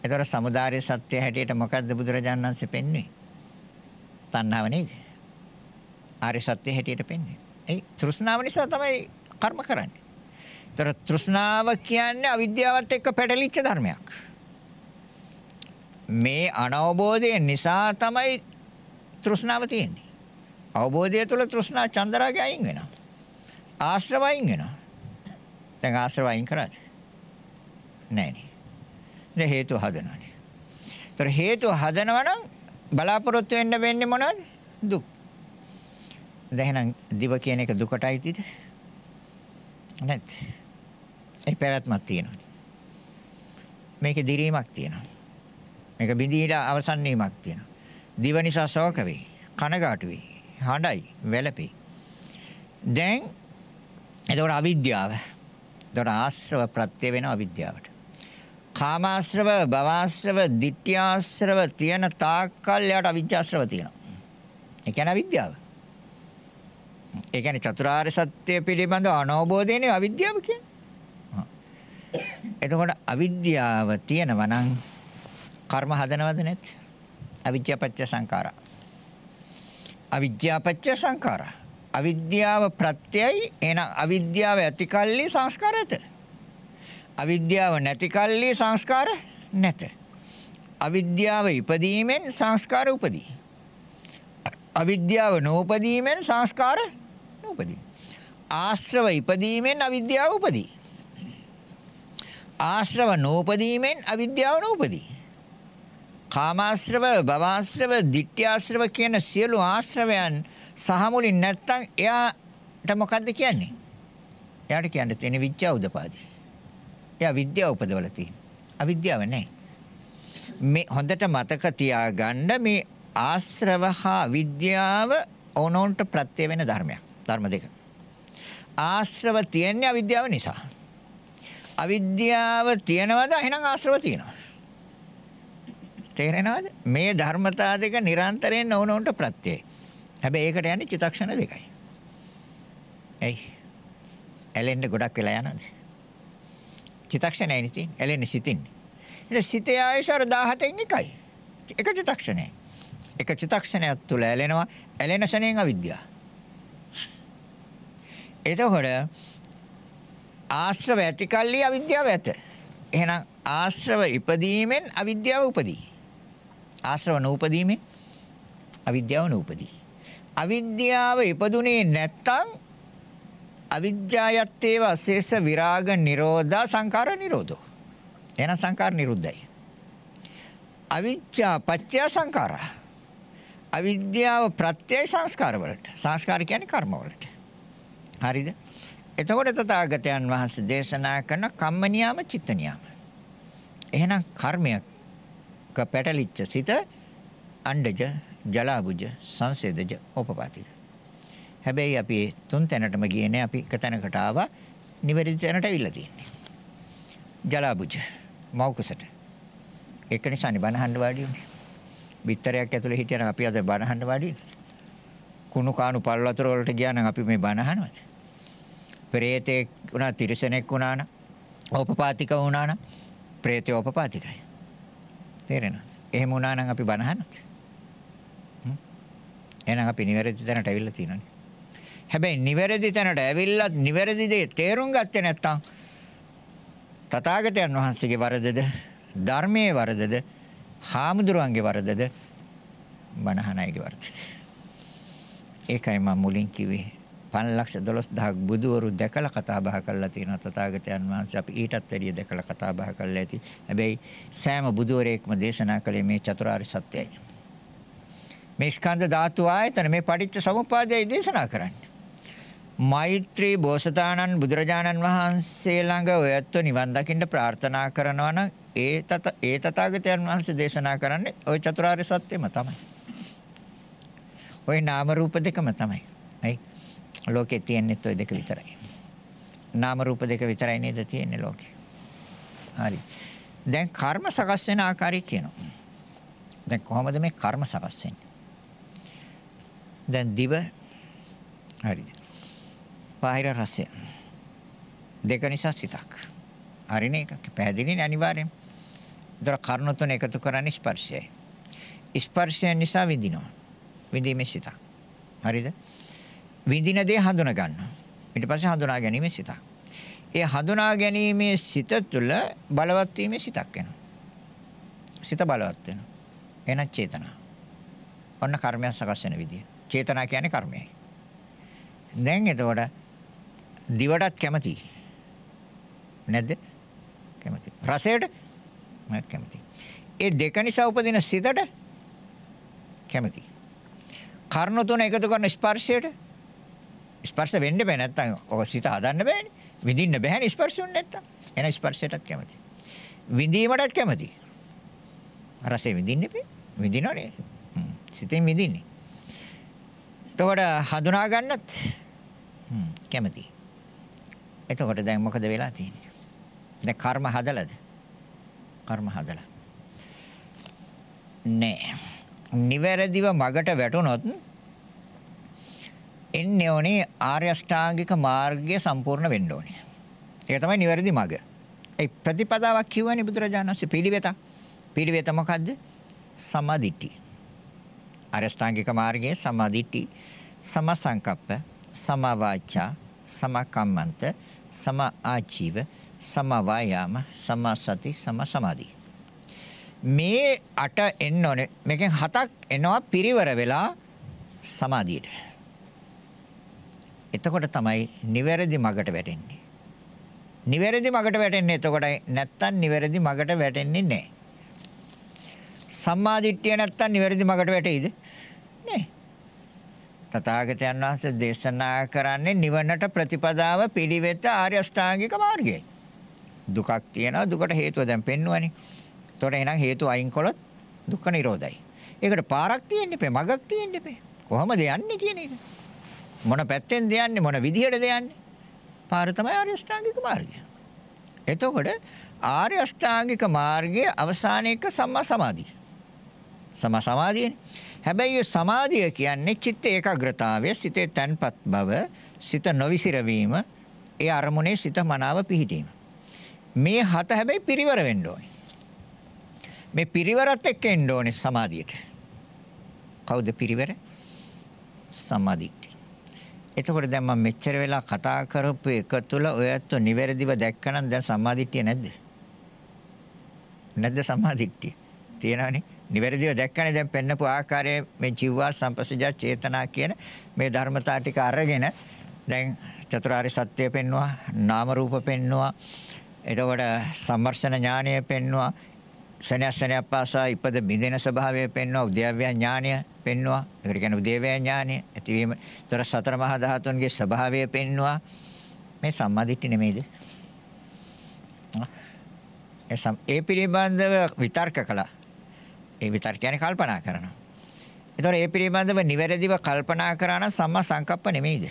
එතකොට samudāri සත්‍ය හැටියට මොකද්ද බුදුරජාණන් වහන්සේ පෙන්වන්නේ? තණ්හාව නේද? ආර්ය සත්‍ය හැටියට පෙන්වන්නේ. ඒ තෘෂ්ණාව නිසා තමයි කර්ම කරන්නේ. ඒතර තෘෂ්ණාව කියන්නේ අවිද්‍යාවත් එක්ක පැටලිච්ච ධර්මයක්. මේ අනවබෝධය නිසා තමයි තෘෂ්ණාව තියෙන්නේ. අවබෝධය තුළ තෘෂ්ණා චන්දරාගය අයින් වෙනවා. ආශ්‍රව අයින් වෙනවා. දැන් ආශ්‍රව අයින් කරාද? නැහැ නේ. දැන් හේතු හදනවානේ. ඒතර හේතු හදනවා නම් බලාපොරොත්තු වෙන්න වෙන්නේ මොනවද? දුක්. දැන් එහෙනම් දිව කියන එක දුකටයි තියද? නැත්. ඒ පැවැත්මක් තියෙනවා. මේකේ දිරීමක් තියෙනවා. මේක බිඳීලා අවසන් වීමක් තියෙනවා. දිව නිසා ශෝක වේ, කනගාටු වේ, හඬයි, වැළපේ. දැන් එතකොට අවිද්‍යාව. එතකොට ආශ්‍රව ප්‍රත්‍ය වෙන අවිද්‍යාවට. කාමාශ්‍රව, භවආශ්‍රව, ditthියාශ්‍රව තියෙන තාක්කල් යාට අවිද්‍යාශ්‍රව තියෙනවා. ඒ කියන්නේ අවිද්‍යාව. ඒ කියන්නේ චතුරාර්ය සත්‍ය පිළිබඳ අනවබෝධයනේ අවිද්‍යාව කියන්නේ. එතකොට අවිද්‍යාව තියෙනවා නම් කර්ම හදනවද නැත්? අවිද්‍යාපච්ච සංඛාරා. අවිද්‍යාපච්ච සංඛාරා. අවිද්‍යාව ප්‍රත්‍යයයි එන අවිද්‍යාව ඇති කල්ලි සංස්කාර ඇත. අවිද්‍යාව නැති කල්ලි සංස්කාර නැත. අවිද්‍යාව ඉපදීමෙන් සංස්කාර උපදී. අවිද්‍යාව නූපදීමෙන් සංස්කාර නූපදී. ආශ්‍රව ඉපදීමෙන් අවිද්‍යාව උපදී. ආශ්‍රව නූපදීමෙන් අවිද්‍යාව නූපදී. කාමාශ්‍රව, භවආශ්‍රව, ditthියාශ්‍රව කියන සියලු ආශ්‍රවයන් සහ මුලින් නැත්තම් එයාට මොකද්ද කියන්නේ? එයාට කියන්න තියෙන විද්‍යාව උදපාදි. එයා විද්‍යාව උපදවලා තියෙනවා. අවිද්‍යාව නැහැ. මේ හොඳට මතක තියාගන්න මේ ආශ්‍රව හා විද්‍යාව ඕනෝන්ට ප්‍රත්‍ය වෙන ධර්මයක්. ධර්ම දෙක. ආශ්‍රව තියන්නේ අවිද්‍යාව නිසා. අවිද්‍යාව තියනවද එහෙනම් ආශ්‍රව තියෙනවා. තේරෙනවද? මේ ධර්මතා දෙක නිරන්තරයෙන් නොවනොන්ට ප්‍රත්‍යයයි. හැබැයි ඒකට යන්නේ චිතක්ෂණ දෙකයි. එයි. ඇලෙන්න ගොඩක් වෙලා යනවාද? චිතක්ෂණයි නේ තියෙන්නේ. ඇලෙන්න සිටින්නේ. ඉතින් සිතේ ආයශර 17න් එකයි. එක චිතක්ෂණයි. එක චිතක්ෂණයක් තුල ඇලෙනවා. ඇලෙන ශණයෙන් අවිද්‍යාව. එතකොට ආශ්‍රව ඇති කල්ලි අවිද්‍යාව ඇත. එහෙනම් ආශ්‍රව ඉපදීමෙන් අවිද්‍යාව උපදී. ආශ්‍රව නූපදීමෙන් අවිද්‍යාව නූපදී. අවිද්‍යාව ඉපදුනේ නැත්තම් අවිද්‍යායත්තේව අශේෂ විරාග නිරෝධා සංඛාර නිරෝධෝ. එහෙනම් සංඛාර නිරුද්ධයි. අවිච්ඡා පත්‍ය සංඛාරා. අවිද්‍යාව ප්‍රත්‍යය සංස්කාර වලට. සංස්කාර කියන්නේ කර්ම වලට. හරිද? එතකොට තථාගතයන් වහන්සේ දේශනා කරන කම්ම නියාම චිත්ත නියාම. එහෙනම් කර්මයක් පැටලිච්ච සිත අණ්ඩජ ජලාබුජ සංසේදජ උපපාතික. හැබැයි අපි තුන් තැනටම ගියේ නෑ අපි එක තැනකට ආවා නිවැරදි තැනට අවිල්ලා තියෙන්නේ. ජලාබුජ මෞකසට. ඒක නිසානේ බනහන්න වාඩි උනේ. බිත්තරයක් ඇතුලේ හිටියනම් අපි අද බනහන්න වාඩි කුණු කාණු පල් වතුර වලට ගියා නම් අපි මේ බනහනවද? ප්‍රේතෙක් වුණා තිරිසනෙක් වුණා නම් ඕපපාතික වුණා නම් ප්‍රේතය ඕපපාතිකයි. තේරෙනවද? එහෙම වුණා නම් අපි බනහනවද? එහෙනම් අපි නිවැරදි තැනට ඇවිල්ලා තියෙනවානේ. හැබැයි නිවැරදි තැනට ඇවිල්ලත් නිවැරදි දේ තේරුම් ගත්තේ නැත්නම් තථාගතයන් වහන්සේගේ වරදද ධර්මයේ වරදද හාමුදුරුවන්ගේ වරදද මනහනයිගේ වරදද ඒකයි මම මුලින් කිව්වේ 512000ක් බුදුවරු දැකලා කතා බහ කරලා තියෙනවා තථාගතයන් වහන්සේ අපි ඊටත් වැඩිය දැකලා කතා බහ කරලා ඇති හැබැයි සෑම බුදුවරයෙක්ම දේශනා කළේ මේ චතුරාර්ය සත්‍යයයි මේ ස්කන්ධ ධාතු ආයතන මේ පටිච්ච සමුප්පාදයයි දේශනා කරන්නේ මෛත්‍රී බෝසතාණන් බුදුරජාණන් වහන්සේ ළඟ ඔයත්ව නිවන් දකින්න ප්‍රාර්ථනා කරනවා නම් ඒ තත ඒ තථාගතයන් වහන්සේ දේශනා කරන්නේ ওই චතුරාර්ය සත්‍යම තමයි. ওই නාම රූප දෙකම තමයි. හයි. ලෝකේ තියෙන්නේ ওই දෙක විතරයි. නාම රූප දෙක විතරයි නේද තියෙන්නේ ලෝකේ. හරි. දැන් කර්ම සකස් වෙන ආකාරය කියනවා. දැන් කොහොමද මේ කර්ම සකස් වෙන්නේ? දැන් දිව හරිද? බාහිර රසය. දෙක නිසා සිතක්. හරිනේ එකක්. පැහැදිලිනේ අනිවාර්යෙන්. දර කර්ණ තුන එකතු කරන්නේ ස්පර්ශයයි. ස්පර්ශය නිසා විඳිනවා. විඳීමේ සිතක්. හරිද? විඳින දේ හඳුනා ගන්නවා. ඊට පස්සේ හඳුනා ගැනීමේ සිතක්. ඒ හඳුනා ගැනීමේ සිත තුළ බලවත් වීමේ සිතක් වෙනවා. සිත බලවත් වෙනවා. එන චේතනා. ඔන්න කර්මයක් සකස් වෙන විදිය. චේතනා කියන්නේ කර්මයයි. දැන් එතකොට දිවටත් කැමති. නැද්ද? කැමති. රසයට මම කැමති. ඒ දෙක නිසා උපදින සිතට කැමති. කර්ණ තුන එකතු කරන ස්පර්ශයට ස්පර්ශ වෙන්න බෑ නැත්තම් ඔක සිත හදන්න බෑනේ. විඳින්න බෑනේ ස්පර්ශුන් නැත්තම්. එන ස්පර්ශයටත් කැමති. විඳීමටත් කැමති. රසය විඳින්න බෑ. විඳිනවනේ. සිතෙන් විඳින්නේ. එතකොට හඳුනා ගන්නත් කැමති. එතකොට දැන් මොකද වෙලා තියෙන්නේ? දැන් කර්ම හදලාද? කර්ම හදලා. නෑ. නිවැරදිව මගට වැටුනොත් එන්නේ ඕනේ ආර්ය අෂ්ටාංගික මාර්ගය සම්පූර්ණ වෙන්න ඕනේ. ඒක තමයි නිවැරදි මග. ඒ ප්‍රතිපදාවක් කියවනේ බුදුරජාණන් වහන්සේ පිළිවෙත. පිළිවෙත මොකද්ද? සමාධිට්ඨිය. ආර්ය අෂ්ටාංගික මාර්ගයේ සමාධිට්ඨි, සමසංකප්ප, සමවාචා, සමකම්මන්ත සම ආජීව සම වායාම සම සති සම සමාධි මේ අට එන්න ඕනේ මේකෙන් හතක් එනවා පිරිවර වෙලා සමාධියට එතකොට තමයි නිවැරදි මගට වැටෙන්නේ නිවැරදි මගට වැටෙන්නේ එතකොටයි නැත්තම් නිවැරදි මගට වැටෙන්නේ නැහැ සම්මාදිට්ඨිය නැත්තම් නිවැරදි මගට වැටෙයිද නැහැ තථාගතයන් වහන්සේ දේශනා කරන්නේ නිවනට ප්‍රතිපදාව පිළිවෙත ආර්ය අෂ්ටාංගික මාර්ගයයි. දුකක් තියෙනවා දුකට හේතුව දැන් පෙන්වුවනේ. එතකොට එහෙනම් හේතු අයින් කළොත් දුක්ඛ නිරෝධයි. ඒකට පාරක් තියෙන්න එපේ මගක් තියෙන්න එපේ. කොහමද යන්නේ කියන එක. මොන පැත්තෙන්ද යන්නේ මොන විදිහටද යන්නේ? පාර තමයි ආර්ය අෂ්ටාංගික මාර්ගය. එතකොට ආර්ය අෂ්ටාංගික මාර්ගයේ අවසාන එක සම්මා සමාධිය. සම්මා සමාධියනේ. හැබැයි සමාධිය කියන්නේ චිත්ත ඒකාග්‍රතාවය, සිතේ තන්පත් බව, සිත නොවිසිරවීම, ඒ අරමුණේ සිත මනාව පිහිටීම. මේ හත හැබැයි පිරිවර වෙන්න ඕනේ. මේ පිරිවරත් එක්ක එන්න ඕනේ සමාධියට. කවුද පිරිවර? සමාධියට. එතකොට දැන් මම මෙච්චර වෙලා කතා කරපු එක තුල ඔයත් නිවැරදිව දැක්කනම් දැන් සම්මාදිට්ඨිය නැද්ද? නැද්ද සම්මාදිට්ඨිය? තියෙනවනේ. නිවැරදිව දැක්කනේ දැන් පෙන්නපු ආකාරයේ මේ ජීවා සම්පස්සජා චේතනා කියන මේ ධර්මතා ටික අරගෙන දැන් චතුරාර්ය සත්‍ය පෙන්නවා නාම රූප පෙන්නවා එතකොට සම්මර්ෂණ ඥානය පෙන්නවා සනස්නය පාසා ඉපද බිඳෙන ස්වභාවය පෙන්වනවා උද්‍යව්‍ය ඥානය පෙන්වනවා ඒකට කියන්නේ උද්‍යව්‍ය ඥානය. ඇතිවීම තොර සතර මහා ධාතුන්ගේ ස්වභාවය පෙන්වනවා මේ සම්මාදිට්ඨි නෙමෙයිද? ඒ පිළිබඳව විතර්ක කළා. ඒ විතර්ක කියන්නේ කල්පනා කරනවා. එතකොට ඒ පිළිබඳව නිවැරදිව කල්පනා කරා නම් සම්මා සංකප්ප නෙමෙයිද?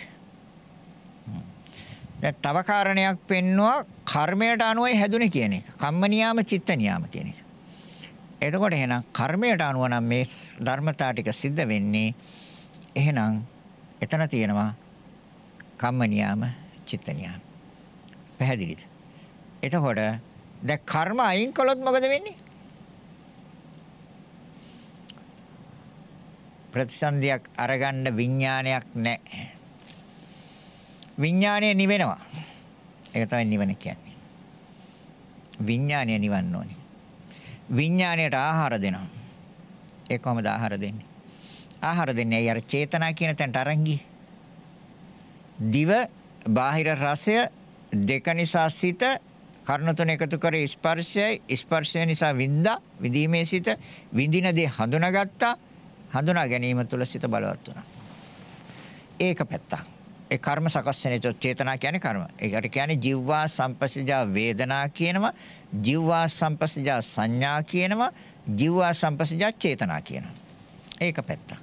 දැන් තව කාරණයක් පෙන්නවා කර්මයට අනුවයි හැදුනේ කියන එක. කම්ම නියාම චිත්ත නියාම කියන එක. එතකොට එහෙනම් කර්මයට අනුව නම් මේ ධර්මතා ටික සිද්ධ වෙන්නේ එහෙනම් එතන තියෙනවා කම්ම නියාම චිත්ත නියාම. පැහැදිලිද? එතකොට දැන් කර්ම අයින් කළොත් මොකද වෙන්නේ? ප්‍රතිසන්දියක් අරගන්න විඥානයක් නැහැ. විඥානය නිවෙනවා. ඒක තමයි නිවන කියන්නේ. විඥානය නිවන්න ඕනේ. විඥාණයට ආහාර දෙනවා. ඒ කොහොමද ආහාර දෙන්නේ? ආහාර දෙන්නේ අය අර චේතනා කියන තැනට අරන් ගියේ. දිව බාහිර රසය දෙක නිසා සිත කර්ණ තුන එකතු කර ස්පර්ශයයි ස්පර්ශය නිසා විඳා විදීමේ සිත විඳින දේ හඳුනාගත්තා හඳුනා ගැනීම තුළ සිත බලවත් වුණා. ඒක පැත්තක්. ඒ කර්ම සකස් වෙන චේතනා කියන්නේ කර්ම. ඒකට කියන්නේ ජීවවා සංපස්සජා වේදනා කියනවා. ජීවවා සංපස්සජා සංඥා කියනවා. ජීවවා සංපස්සජා චේතනා කියනවා. ඒක පැත්තක්.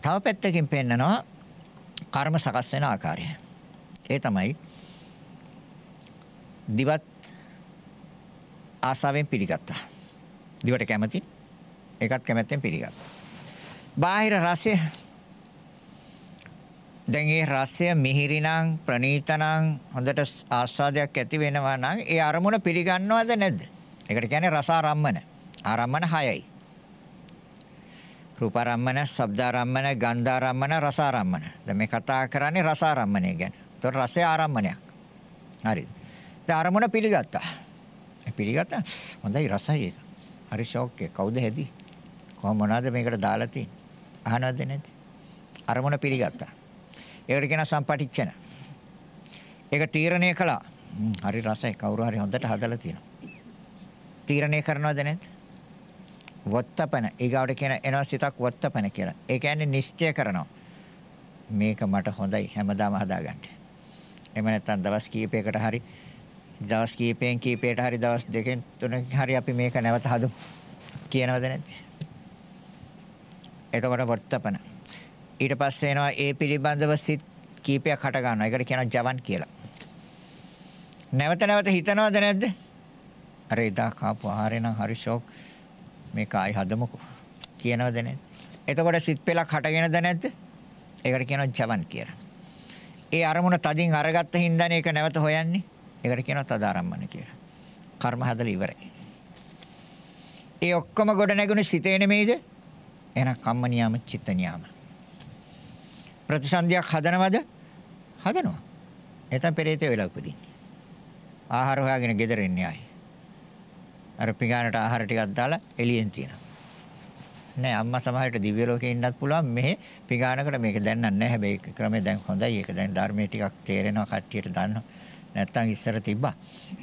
තව පැත්තකින් පෙන්නනවා කර්ම සකස් වෙන ආකාරය. ඒ තමයි දිවත් ආසාවෙන් පිළිගත්තා. දිවට කැමති. ඒකත් කැමැත්තෙන් පිළිගත්තා. බාහිර රසය දැන් ඒ රසය මිහිරිනම් ප්‍රණීතනම් හොඳට ආස්වාදයක් ඇති වෙනවා නම් ඒ අරමුණ පිළිගන්නවද නැද්ද? ඒකට කියන්නේ රසාරම්මන. ආරම්මන 6යි. රූපාරම්මන, ශබ්දාරම්මන, ගන්ධාරම්මන, රසාරම්මන. දැන් මේ කතා කරන්නේ රසාරම්මනය ගැන. ඒතොර රසය ආරම්මනයක්. හරිද? දැන් අරමුණ පිළිගත්තා. පිළිගත්තා. හොඳයි රසයි ඒක. හරි ෂොක් එක. කවුද හැදී? කොහොම මොනවද මේකට දාලා තියෙන්නේ? අහනවද නැද්ද? අරමුණ පිළිගත්තා. ඒකට කියන සම්පටිච්ඡන. ඒක තීරණය කළා. හරි රසයි කවුරු හරි හොඳට හදලා තියෙනවා. තීරණය කරනවද නැද්ද? වත්තපන ඊගාවට කියන එනවා සිතක් වත්තපන කියලා. ඒ කියන්නේ නිශ්චය කරනවා. මේක මට හොඳයි හැමදාම හදාගන්න. එහෙම නැත්නම් දවස් කීපයකට හරි දවස් කීපයෙන් කීපයට හරි දවස් දෙකෙන් තුනකින් හරි අපි මේක නැවත හදමු. කියනවද නැද්ද? එතකොට වත්තපන ඊට පස්සේ එනවා ඒ පිළිබඳව සිත් කීපයක් හට ගන්නවා. ඒකට කියනවා ජවන් කියලා. නැවත නැවත හිතනවද නැද්ද? අර එදා කාපු ආහාරේ නම් හරි ෂොක්. මේක ආයි හදමුකෝ. කියනවද නැද්ද? එතකොට සිත් පෙලක් හටගෙනද නැද්ද? ඒකට කියනවා ජවන් කියලා. ඒ අරමුණ තදින් අරගත්ත හින්දානේ ඒක නැවත හොයන්නේ. ඒකට කියනවා තදාරම්මන කියලා. කර්ම හදලා ඉවරයි. ඒ ඔක්කොම ගොඩ නැගුණු සිතේ නෙමෙයිද? එහෙනම් කම්ම නියම චිත්ත නියම. ප්‍රතිසන්දියක් හදනවද? හදනවා. එතන පෙරේතය වෙලා උපදින්නේ. ආහාර හොයාගෙන ගෙදර එන්නේ ආයි. අර පිඟානට ආහාර ටිකක් දාලා එළියෙන් තියනවා. නෑ අම්මා සමහරට දිව්‍ය ලෝකේ ඉන්නත් පුළුවන් මෙහෙ පිඟානකට මේක දැන්නන්නේ නැහැ. හැබැයි ක්‍රමය දැන් හොඳයි. ඒක දැන් ධර්මයේ ටිකක් තේරෙනවා කට්ටියට දන්නවා. නැත්තම් ඉස්සර තිබ්බා.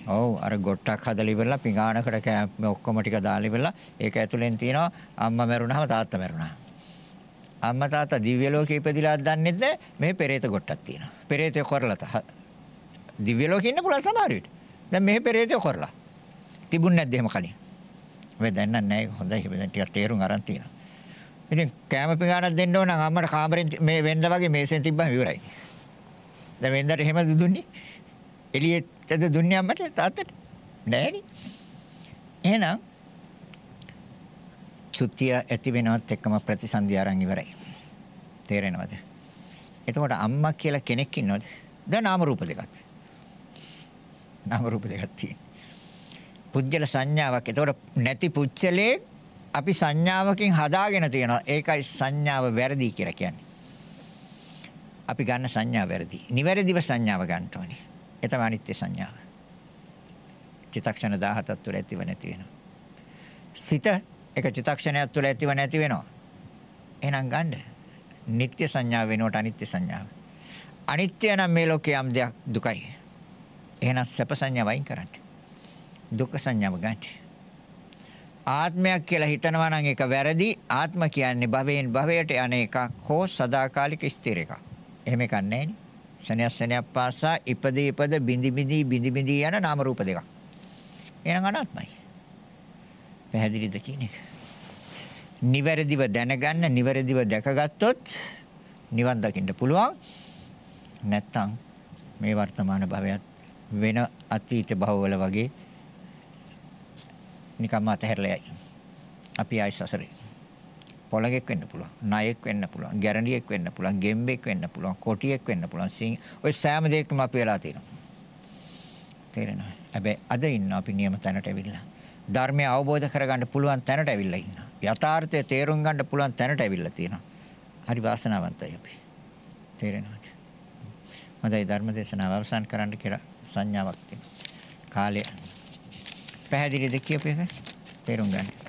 ඔව් අර ගොට්ටක් හදලා ඉවරලා පිඟානකට මේ ඔක්කොම ටික දාලා ඉවරලා ඒක ඇතුලෙන් තියෙනවා අම්මා මැරුණාම තාත්තා මැරුණා. අම්මා තාත්තා දිව්‍ය ලෝකේ ඉපදිලා දන්නේ නැහැ. මේ පෙරේත කොටක් තියෙනවා. පෙරේතය කරලා තා. දිව්‍ය ලෝකේ ඉන්න පුළුවන් සමහර විට. දැන් මේ පෙරේතය කරලා. තිබුණ නැද්ද එහෙම කලින්? ඔය දැන් නැහැ හොඳයි. දැන් ටිකක් තේරුම් අරන් තියෙනවා. ඉතින් කැම පිඟානක් දෙන්න ඕන නම් අම්මට කාමරෙන් මේ වෙන්න වගේ මේසෙන් තිබ්බම ඉවරයි. දැන් වෙන්දට එහෙමද දුන්නේ? එළියේද දුන්නේ අම්මට තාත්තට? නෑනේ. එහෙනම් චුතිය ඇති වෙනවත් එක්කම ප්‍රතිසන්දි ආරං ඉවරයි. තේරෙනවද? එතකොට අම්මා කියලා කෙනෙක් ඉන්නවද? දැන් නාම රූප දෙකක්. නාම රූප දෙකක් තියෙනවා. පුජ්‍යල සංඥාවක්. එතකොට නැති පුච්චලේ අපි සංඥාවකින් හදාගෙන තියෙනවා. ඒකයි සංඥාව වැරදි කියලා කියන්නේ. අපි ගන්න සංඥා වැරදි. නිවැරදිව සංඥාව ගන්න ඕනේ. ඒ තමයි අනිත්‍ය සංඥාව. චිත්තක්ෂණ 17ක් තුළ ඇතිව නැති වෙනවා. සිත ඒක චිත්තක්ෂණයක් තුළ ඇතිව නැති වෙනවා. එහෙනම් ගන්න. නিত্য සංඥාව වෙනකොට අනිත්‍ය සංඥාව. අනිත්‍ය නම් මේ ලෝකයේ යම් දෙයක් දුකයි. එහෙනම් සැප සංඥාව වයින් කරන්න. දුක්ඛ සංඥාව ගන්න. ආත්මයක් කියලා හිතනවා නම් ඒක වැරදි. ආත්ම කියන්නේ භවයෙන් භවයට යන එකක් හෝ සදාකාලික ස්ථිර එකක්. එහෙම එකක් නැහැ නේ. ශනය ශනයක් පාසා ඉපදී ඉපද බිඳි බිඳි බිඳි බිඳි යන නාම රූප දෙකක්. එහෙනම් අනාත්මයි. පැහැදිලිද කියන එක? නිවැරදිව දැනගන්න, නිවැරදිව දැකගත්තොත් නිවන් දකින්න පුළුවන්. නැත්තම් මේ වර්තමාන භවයත් වෙන අතීත භවවල වගේ නිකම්ම අතහැරලා යයි. අපි ආයි සසරේ. පොළගෙක් වෙන්න පුළුවන්. ණයෙක් වෙන්න පුළුවන්. ගැරන්ඩියෙක් වෙන්න පුළුවන්. ගෙම්බෙක් වෙන්න පුළුවන්. කොටියෙක් වෙන්න පුළුවන්. සිං ඔය සෑම දෙයක්ම අපි වෙලා තියෙනවා. තේරෙනවද? හැබැයි අද ඉන්න අපි නියම තැනට ඇවිල්ලා. ධර්මය අවබෝධ කරගන්න පුළුවන් තැනට ඇවිල්ලා ඉන්නවා. යථාර්ථය තේරුම් ගන්න පුළුවන් තැනට ඇවිල්ලා තියෙනවා. හරි වාසනාවන්තයි අපි. තේරෙනවද? හොඳයි ධර්ම දේශනාව අවසන් කරන්න කියලා සංඥාවක් තියෙනවා. කාලය පැහැදිලිද කියපේක? තේරුම් ගන්න.